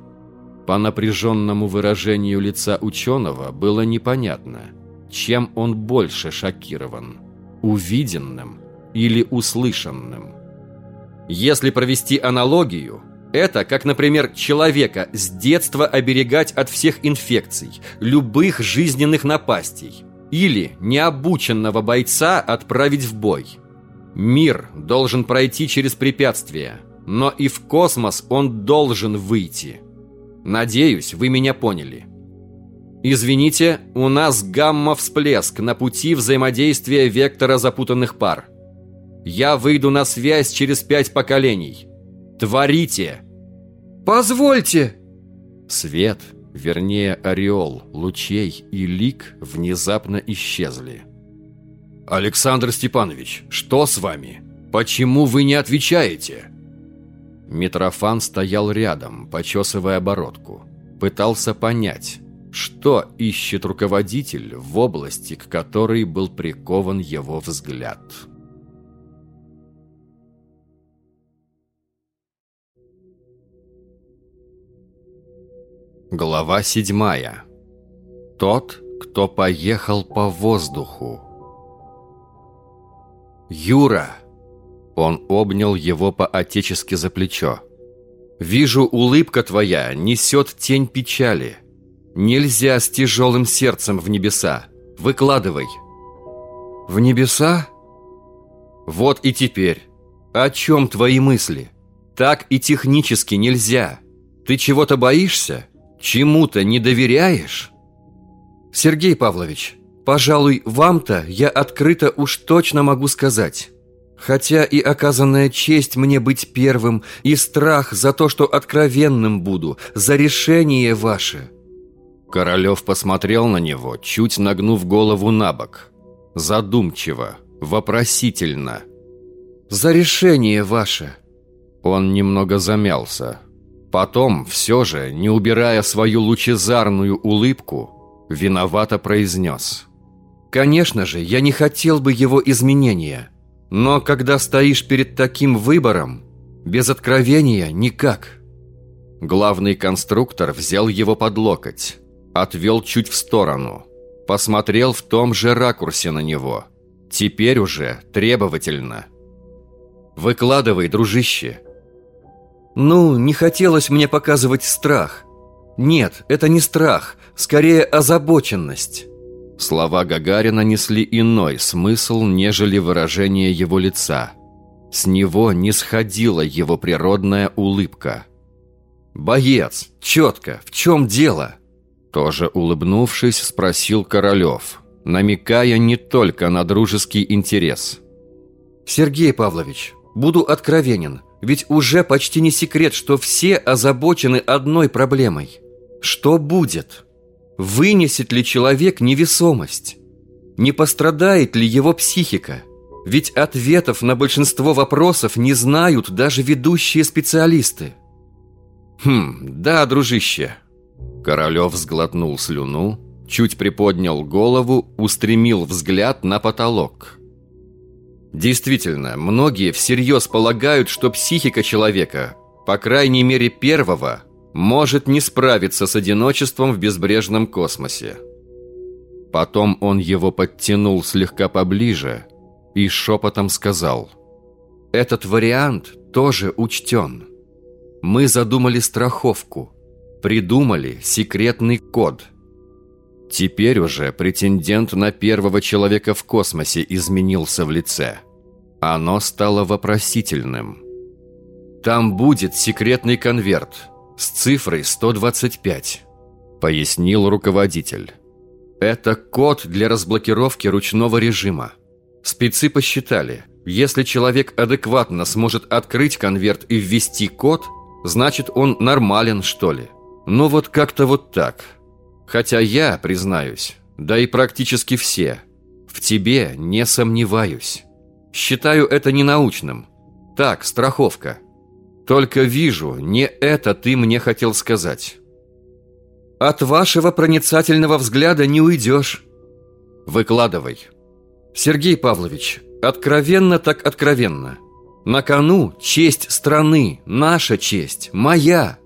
Speaker 1: По напряженному выражению лица ученого было непонятно, чем он больше шокирован – увиденным или услышанным. Если провести аналогию, это как, например, человека с детства оберегать от всех инфекций, любых жизненных напастей, или необученного бойца отправить в бой. Мир должен пройти через препятствия, но и в космос он должен выйти. Надеюсь, вы меня поняли. Извините, у нас гамма-всплеск на пути взаимодействия вектора запутанных пар. Я выйду на связь через пять поколений. Творите!»
Speaker 2: «Позвольте!»
Speaker 1: Свет, вернее ореол, лучей и лик внезапно исчезли. «Александр Степанович, что с вами? Почему вы не отвечаете?» Митрофан стоял рядом, почесывая бородку. Пытался понять, что ищет руководитель в области, к которой был прикован его взгляд. Глава седьмая. Тот, кто поехал по воздуху. «Юра!» Он обнял его по-отечески за плечо. «Вижу, улыбка твоя несет тень печали. Нельзя с тяжелым сердцем в небеса. Выкладывай». «В небеса?» «Вот и теперь. О чем твои мысли? Так и технически нельзя. Ты чего-то боишься?» Чему-то не доверяешь? Сергей Павлович, пожалуй, вам-то я открыто уж точно могу сказать. Хотя и оказанная честь мне быть первым, и страх за то, что откровенным буду, за решение ваше. Королев посмотрел на него, чуть нагнув голову на бок. Задумчиво, вопросительно. «За решение ваше!» Он немного замялся, Потом, все же, не убирая свою лучезарную улыбку, виновато произнес. «Конечно же, я не хотел бы его изменения, но когда стоишь перед таким выбором, без откровения никак». Главный конструктор взял его под локоть, отвел чуть в сторону, посмотрел в том же ракурсе на него. Теперь уже требовательно. «Выкладывай, дружище», ну, не хотелось мне показывать страх. Нет, это не страх, скорее озабоченность. Слова Гагарина несли иной смысл, нежели выражение его лица. С него не сходила его природная улыбка. «Боец, четко, в чем дело?» Тоже улыбнувшись, спросил Королев, намекая не только на дружеский интерес. «Сергей Павлович, буду откровенен. Ведь уже почти не секрет, что все озабочены одной проблемой. Что будет? Вынесет ли человек невесомость? Не пострадает ли его психика? Ведь ответов на большинство вопросов не знают даже ведущие специалисты. Хм, да, дружище. Королев сглотнул слюну, чуть приподнял голову, устремил взгляд на потолок – Действительно, многие всерьез полагают, что психика человека, по крайней мере первого, может не справиться с одиночеством в безбрежном космосе. Потом он его подтянул слегка поближе и шепотом сказал «Этот вариант тоже учтен. Мы задумали страховку, придумали секретный код». Теперь уже претендент на первого человека в космосе изменился в лице. Оно стало вопросительным. «Там будет секретный конверт с цифрой 125», — пояснил руководитель. «Это код для разблокировки ручного режима. Спецы посчитали, если человек адекватно сможет открыть конверт и ввести код, значит он нормален, что ли. Ну вот как-то вот так». Хотя я, признаюсь, да и практически все, в тебе не сомневаюсь. Считаю это ненаучным. Так, страховка. Только вижу, не это ты мне хотел сказать. От вашего проницательного взгляда не уйдешь. Выкладывай. Сергей Павлович, откровенно так откровенно. На кону честь страны, наша честь, моя.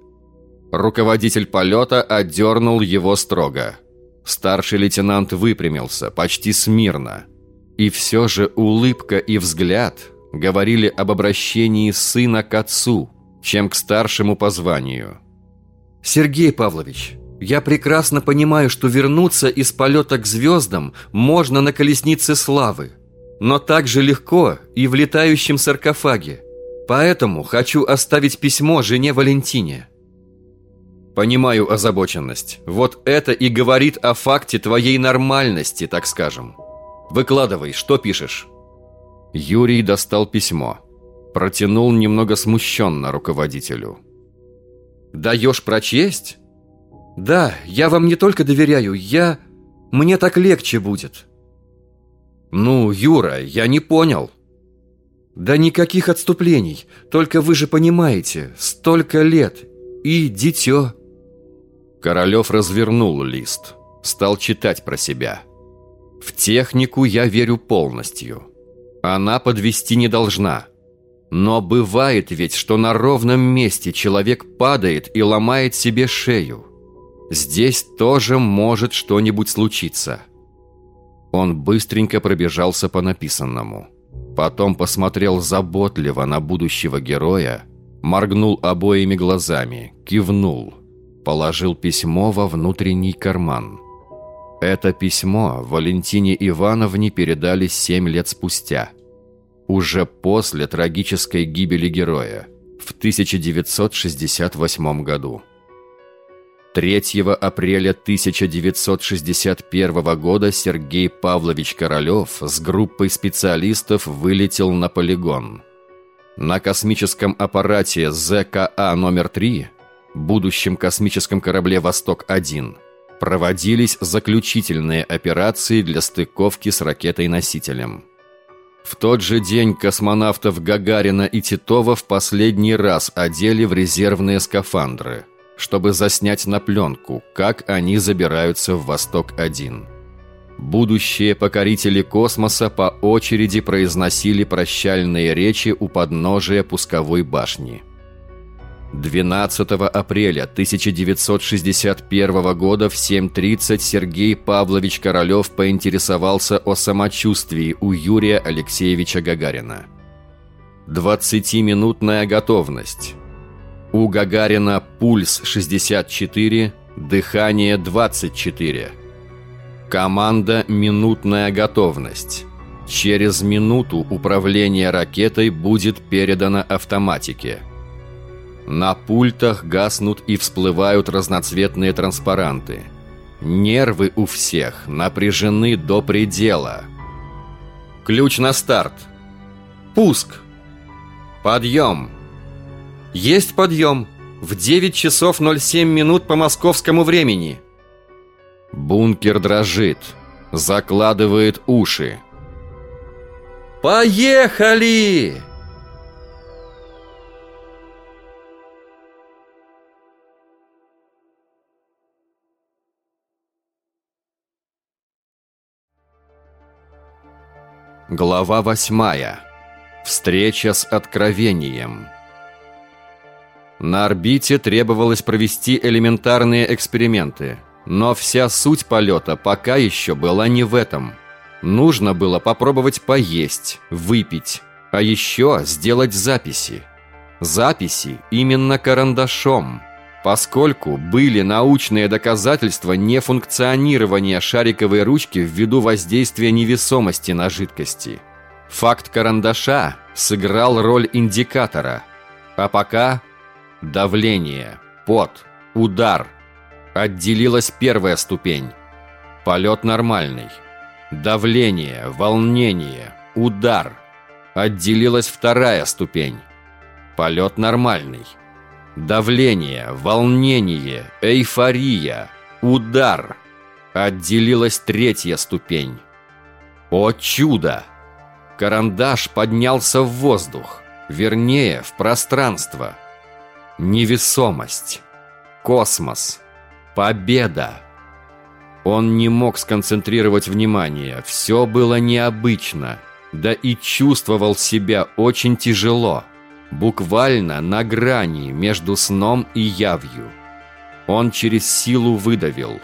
Speaker 1: Руководитель полета отдернул его строго. Старший лейтенант выпрямился, почти смирно. И все же улыбка и взгляд говорили об обращении сына к отцу, чем к старшему по званию. «Сергей Павлович, я прекрасно понимаю, что вернуться из полета к звездам можно на колеснице славы, но так же легко и в летающем саркофаге. Поэтому хочу оставить письмо жене Валентине». «Понимаю озабоченность. Вот это и говорит о факте твоей нормальности, так скажем. Выкладывай, что пишешь?» Юрий достал письмо. Протянул немного смущенно руководителю. «Даешь прочесть?» «Да, я вам не только доверяю, я... Мне так легче будет». «Ну, Юра, я не понял». «Да никаких отступлений, только вы же понимаете, столько лет и дитё». Королёв развернул лист, стал читать про себя. «В технику я верю полностью. Она подвести не должна». Но бывает ведь, что на ровном месте человек падает и ломает себе шею. Здесь тоже может что-нибудь случиться. Он быстренько пробежался по написанному. Потом посмотрел заботливо на будущего героя, моргнул обоими глазами, кивнул, положил письмо во внутренний карман. Это письмо Валентине Ивановне передали семь лет спустя, уже после трагической гибели героя в 1968 году. 3 апреля 1961 года Сергей Павлович Королёв с группой специалистов вылетел на полигон. На космическом аппарате ЗКА номер 3, будущем космическом корабле «Восток-1», проводились заключительные операции для стыковки с ракетой-носителем. В тот же день космонавтов Гагарина и Титова в последний раз одели в резервные скафандры – чтобы заснять на пленку, как они забираются в Восток-1. Будущие покорители космоса по очереди произносили прощальные речи у подножия пусковой башни. 12 апреля 1961 года в 7.30 Сергей Павлович Королев поинтересовался о самочувствии у Юрия Алексеевича Гагарина. 20-минутная готовность. У Гагарина пульс 64, дыхание 24. Команда «Минутная готовность». Через минуту управление ракетой будет передано автоматике. На пультах гаснут и всплывают разноцветные транспаранты. Нервы у всех напряжены до предела. Ключ на старт. Пуск. Подъем. Есть подъем. В 9 часов 07 минут по московскому времени. Бункер дрожит. Закладывает уши. Поехали! Глава восьмая. Встреча с откровением. На орбите требовалось провести элементарные эксперименты. Но вся суть полета пока еще была не в этом. Нужно было попробовать поесть, выпить, а еще сделать записи. Записи именно карандашом, поскольку были научные доказательства нефункционирования шариковой ручки ввиду воздействия невесомости на жидкости. Факт карандаша сыграл роль индикатора, а пока Давление, пот, удар. Отделилась первая ступень. Полет нормальный. Давление, волнение, удар. Отделилась вторая ступень. Полет нормальный. Давление, волнение, эйфория, удар. Отделилась третья ступень. О чудо! Карандаш поднялся в воздух, вернее, в пространство – Невесомость. Космос. Победа. Он не мог сконцентрировать внимание, все было необычно, да и чувствовал себя очень тяжело, буквально на грани между сном и явью. Он через силу выдавил.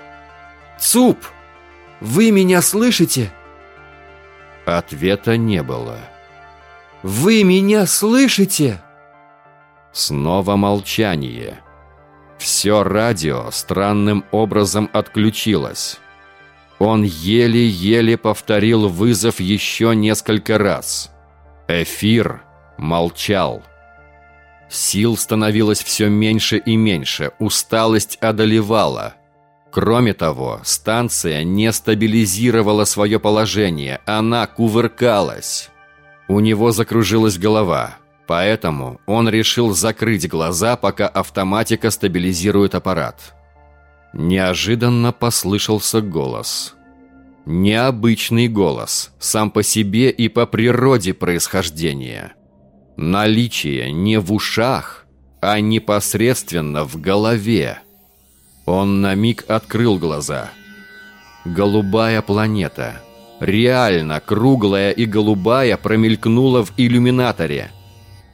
Speaker 2: «Цуп! Вы меня слышите?»
Speaker 1: Ответа не было.
Speaker 2: «Вы меня слышите?»
Speaker 1: Снова молчание. Все радио странным образом отключилось. Он еле-еле повторил вызов еще несколько раз. Эфир молчал. Сил становилось все меньше и меньше, усталость одолевала. Кроме того, станция не стабилизировала свое положение, она кувыркалась. У него закружилась голова, поэтому он решил закрыть глаза, пока автоматика стабилизирует аппарат. Неожиданно послышался голос. Необычный голос, сам по себе и по природе происхождения. Наличие не в ушах, а непосредственно в голове. Он на миг открыл глаза. Голубая планета. Реально круглая и голубая промелькнула в иллюминаторе.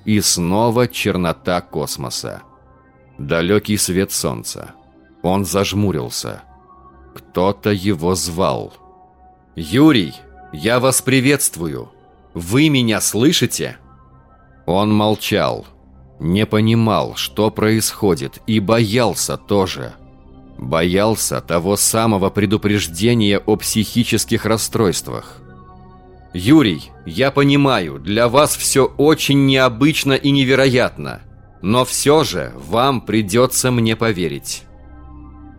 Speaker 1: И снова чернота космоса. Далекий свет солнца. Он зажмурился. Кто-то его звал. «Юрий, я вас приветствую. Вы меня слышите?» Он молчал, не понимал, что происходит, и боялся тоже. Боялся того самого предупреждения о психических расстройствах. «Юрий, я понимаю, для вас все очень необычно и невероятно, но все же вам придется мне поверить».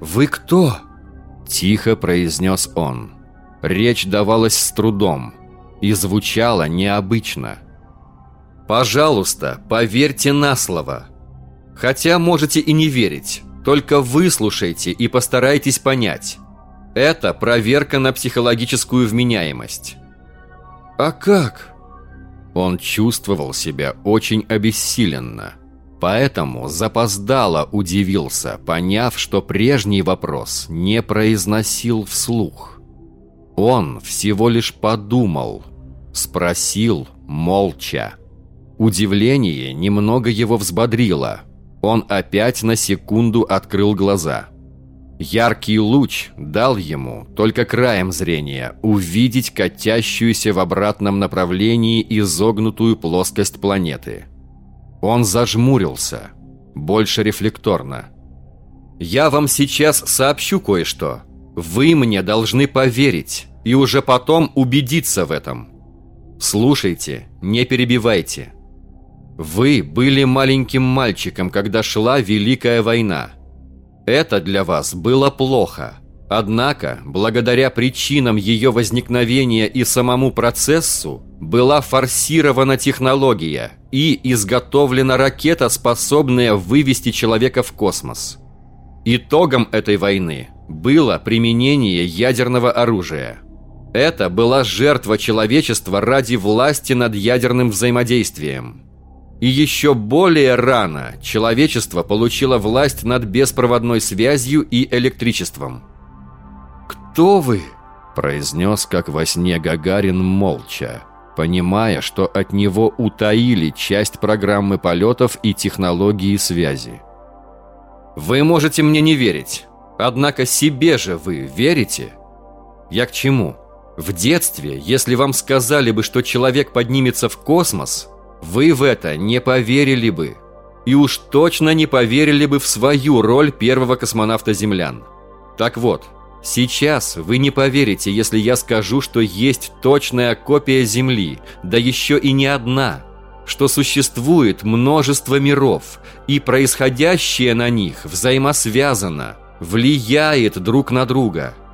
Speaker 2: «Вы кто?»
Speaker 1: – тихо произнес он. Речь давалась с трудом и звучала необычно – Пожалуйста, поверьте на слово. Хотя можете и не верить, только выслушайте и постарайтесь понять. Это проверка на психологическую вменяемость.
Speaker 2: А как?
Speaker 1: Он чувствовал себя очень обессиленно. Поэтому запоздало удивился, поняв, что прежний вопрос не произносил вслух. Он всего лишь подумал, спросил молча. Удивление немного его взбодрило. Он опять на секунду открыл глаза. Яркий луч дал ему, только краем зрения, увидеть катящуюся в обратном направлении изогнутую плоскость планеты. Он зажмурился, больше рефлекторно. «Я вам сейчас сообщу кое-что. Вы мне должны поверить и уже потом убедиться в этом. Слушайте, не перебивайте». Вы были маленьким мальчиком, когда шла Великая война. Это для вас было плохо. Однако, благодаря причинам ее возникновения и самому процессу, была форсирована технология и изготовлена ракета, способная вывести человека в космос. Итогом этой войны было применение ядерного оружия. Это была жертва человечества ради власти над ядерным взаимодействием. И еще более рано человечество получило власть над беспроводной связью и электричеством.
Speaker 2: «Кто вы?»
Speaker 1: – произнес, как во сне Гагарин, молча, понимая, что от него утаили часть программы полетов и технологии связи.
Speaker 3: «Вы можете мне не верить, однако себе же вы верите?» «Я к чему?» В детстве, если вам сказали бы, что человек поднимется в космос, вы в это не поверили бы. И уж точно не поверили бы в свою роль первого космонавта землян. Так вот, сейчас вы не поверите, если я скажу, что есть точная копия Земли, да еще и не одна, что существует множество миров, и происходящее на них взаимосвязано, влияет друг на друга –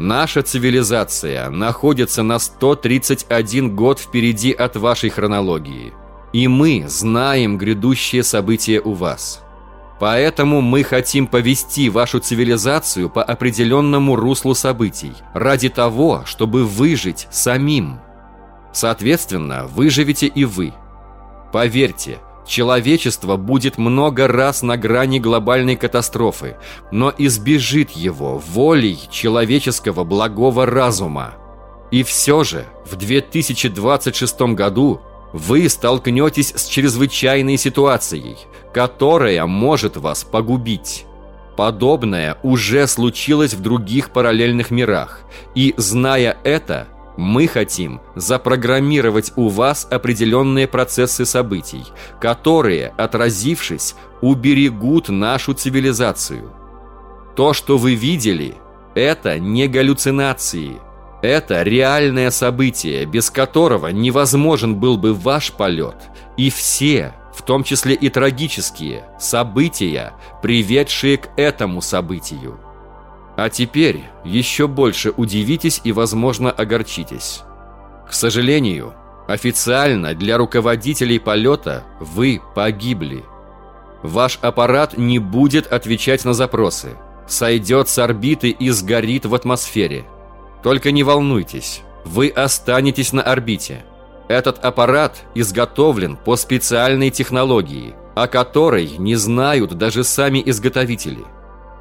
Speaker 3: Наша цивилизация находится на 131 год впереди от вашей хронологии. И мы знаем грядущие события у вас. Поэтому мы хотим повести вашу цивилизацию по определенному руслу событий, ради того, чтобы выжить самим. Соответственно, выживете и вы. Поверьте, Человечество будет много раз на грани глобальной катастрофы, но избежит его волей человеческого благого разума. И все же в 2026 году вы столкнетесь с чрезвычайной ситуацией, которая может вас погубить. Подобное уже случилось в других параллельных мирах, и, зная это, мы хотим запрограммировать у вас определенные процессы событий, которые, отразившись, уберегут нашу цивилизацию. То, что вы видели, это не галлюцинации. Это реальное событие, без которого невозможен был бы ваш полет. И все, в том числе и трагические, события, приведшие к этому событию. А теперь еще больше удивитесь и, возможно, огорчитесь. К сожалению, официально для руководителей полета вы погибли. Ваш аппарат не будет отвечать на запросы, сойдет с орбиты и сгорит в атмосфере. Только не волнуйтесь, вы останетесь на орбите. Этот аппарат изготовлен по специальной технологии, о которой не знают даже сами изготовители –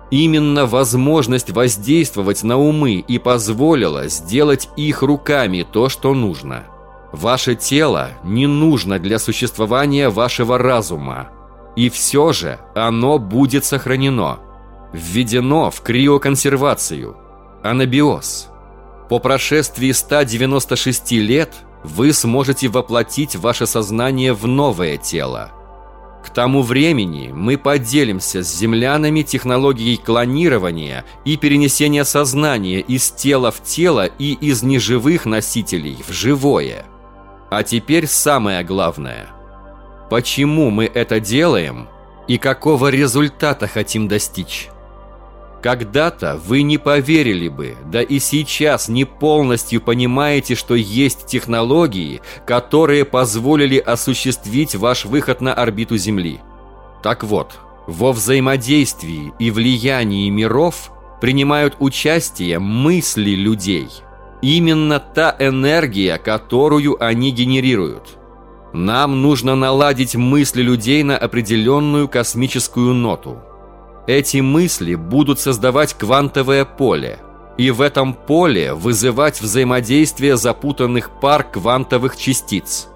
Speaker 3: Именно возможность воздействовать на умы и позволила сделать их руками то, что нужно. Ваше тело не нужно для существования вашего разума. И все же оно будет сохранено. Введено в криоконсервацию. Анабиоз. По прошествии 196 лет вы сможете воплотить ваше сознание в новое тело – к тому времени мы поделимся с землянами технологией клонирования и перенесения сознания из тела в тело и из неживых носителей в живое. А теперь самое главное. Почему мы это делаем и какого результата хотим достичь? Когда-то вы не поверили бы, да и сейчас не полностью понимаете, что есть технологии, которые позволили осуществить ваш выход на орбиту Земли. Так вот, во взаимодействии и влиянии миров принимают участие мысли людей. Именно та энергия, которую они генерируют. Нам нужно наладить мысли людей на определенную космическую ноту – эти мысли будут создавать квантовое поле, и в этом поле вызывать взаимодействие запутанных пар квантовых частиц.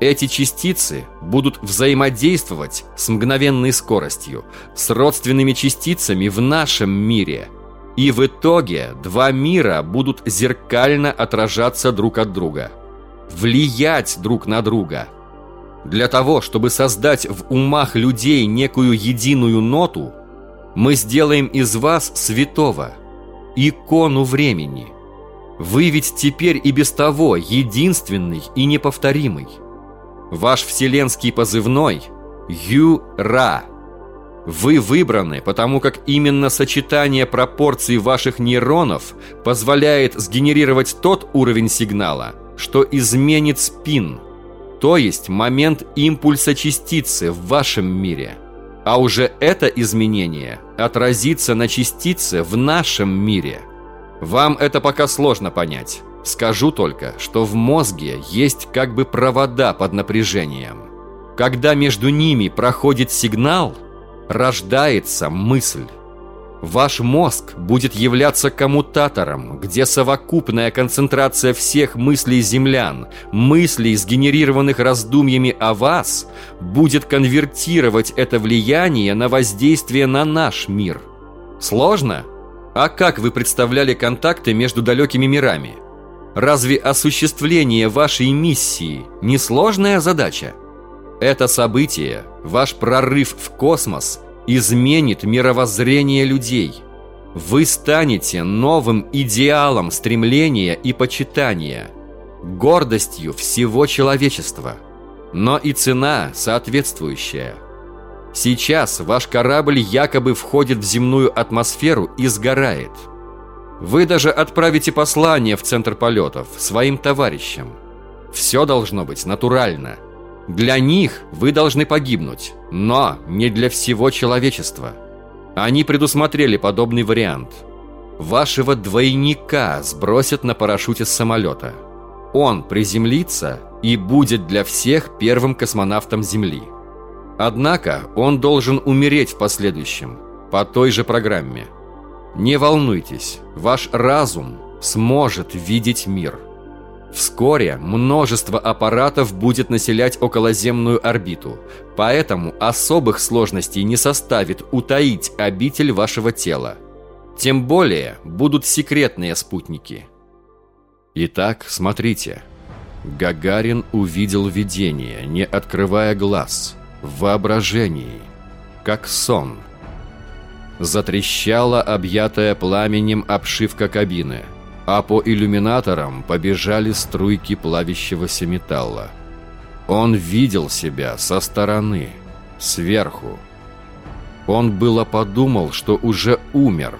Speaker 3: Эти частицы будут взаимодействовать с мгновенной скоростью, с родственными частицами в нашем мире. И в итоге два мира будут зеркально отражаться друг от друга. Влиять друг на друга. Для того, чтобы создать в умах людей некую единую ноту, мы сделаем из вас святого, икону времени. Вы ведь теперь и без того единственный и неповторимый. Ваш вселенский позывной – Ю-Ра. Вы выбраны, потому как именно сочетание пропорций ваших нейронов позволяет сгенерировать тот уровень сигнала, что изменит спин, то есть момент импульса частицы в вашем мире – а уже это изменение отразится на частице в нашем мире. Вам это пока сложно понять. Скажу только, что в мозге есть как бы провода под напряжением. Когда между ними проходит сигнал, рождается мысль. Ваш мозг будет являться коммутатором, где совокупная концентрация всех мыслей землян, мыслей, сгенерированных раздумьями о вас, будет конвертировать это влияние на воздействие на наш мир. Сложно? А как вы представляли контакты между далекими мирами? Разве осуществление вашей миссии не сложная задача? Это событие, ваш прорыв в космос – изменит мировоззрение людей. Вы станете новым идеалом стремления и почитания, гордостью всего человечества. Но и цена соответствующая. Сейчас ваш корабль якобы входит в земную атмосферу и сгорает. Вы даже отправите послание в центр полетов своим товарищам. Все должно быть натурально – для них вы должны погибнуть, но не для всего человечества. Они предусмотрели подобный вариант. Вашего двойника сбросят на парашюте с самолета. Он приземлится и будет для всех первым космонавтом Земли. Однако он должен умереть в последующем, по той же программе. Не волнуйтесь, ваш разум сможет видеть мир. Вскоре множество аппаратов будет населять околоземную орбиту, поэтому особых сложностей не составит утаить обитель вашего тела. Тем более будут секретные спутники. Итак, смотрите. Гагарин увидел видение, не открывая глаз, в воображении, как сон. Затрещала объятая пламенем обшивка кабины – а по иллюминаторам побежали струйки плавящегося металла. Он видел себя со стороны, сверху. Он было подумал, что уже умер,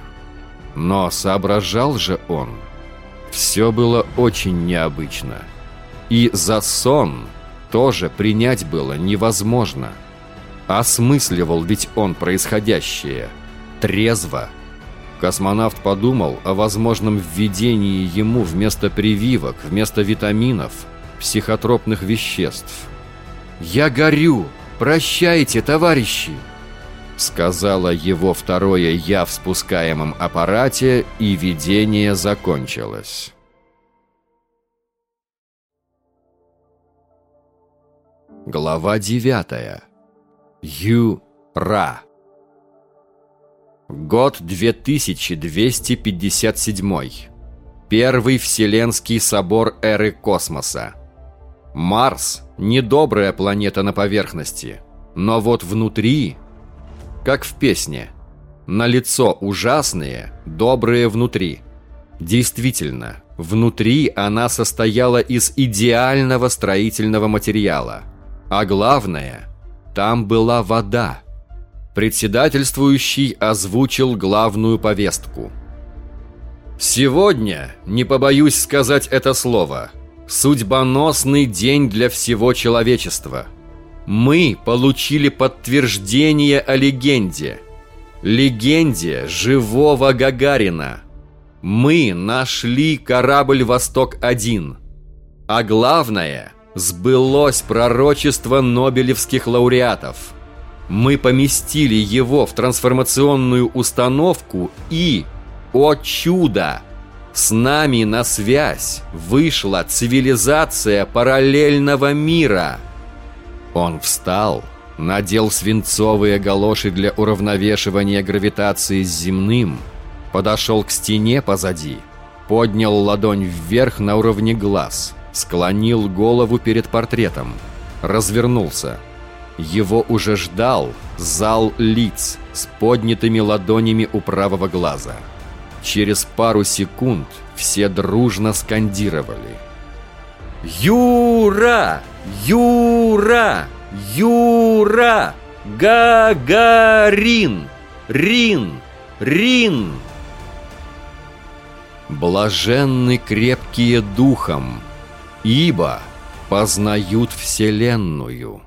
Speaker 3: но соображал же он. Все было очень необычно. И за сон тоже принять было невозможно. Осмысливал ведь он происходящее. Трезво Космонавт подумал о возможном введении ему вместо прививок, вместо витаминов, психотропных веществ. «Я горю! Прощайте, товарищи!» Сказала его второе «я» в спускаемом аппарате, и видение закончилось. Глава девятая. Ю-Ра. Год 2257. Первый Вселенский собор эры космоса. Марс – недобрая планета на поверхности, но вот внутри, как в песне, на лицо ужасные, добрые внутри. Действительно, внутри она состояла из идеального строительного материала. А главное, там была вода – Председательствующий озвучил главную повестку. Сегодня, не побоюсь сказать это слово, судьбоносный день для всего человечества. Мы получили подтверждение о легенде. Легенде живого Гагарина. Мы нашли корабль «Восток-1». А главное, сбылось пророчество нобелевских лауреатов – мы поместили его в трансформационную установку и, о чудо, с нами на связь вышла цивилизация параллельного мира. Он встал, надел свинцовые галоши для уравновешивания гравитации с земным, подошел к стене позади, поднял ладонь вверх на уровне глаз, склонил голову перед портретом, развернулся – его уже ждал зал лиц с поднятыми ладонями у правого глаза. Через пару секунд все дружно скандировали. «Юра! Юра! Юра! Гагарин! Рин! Рин!» Блаженны крепкие духом, ибо познают Вселенную.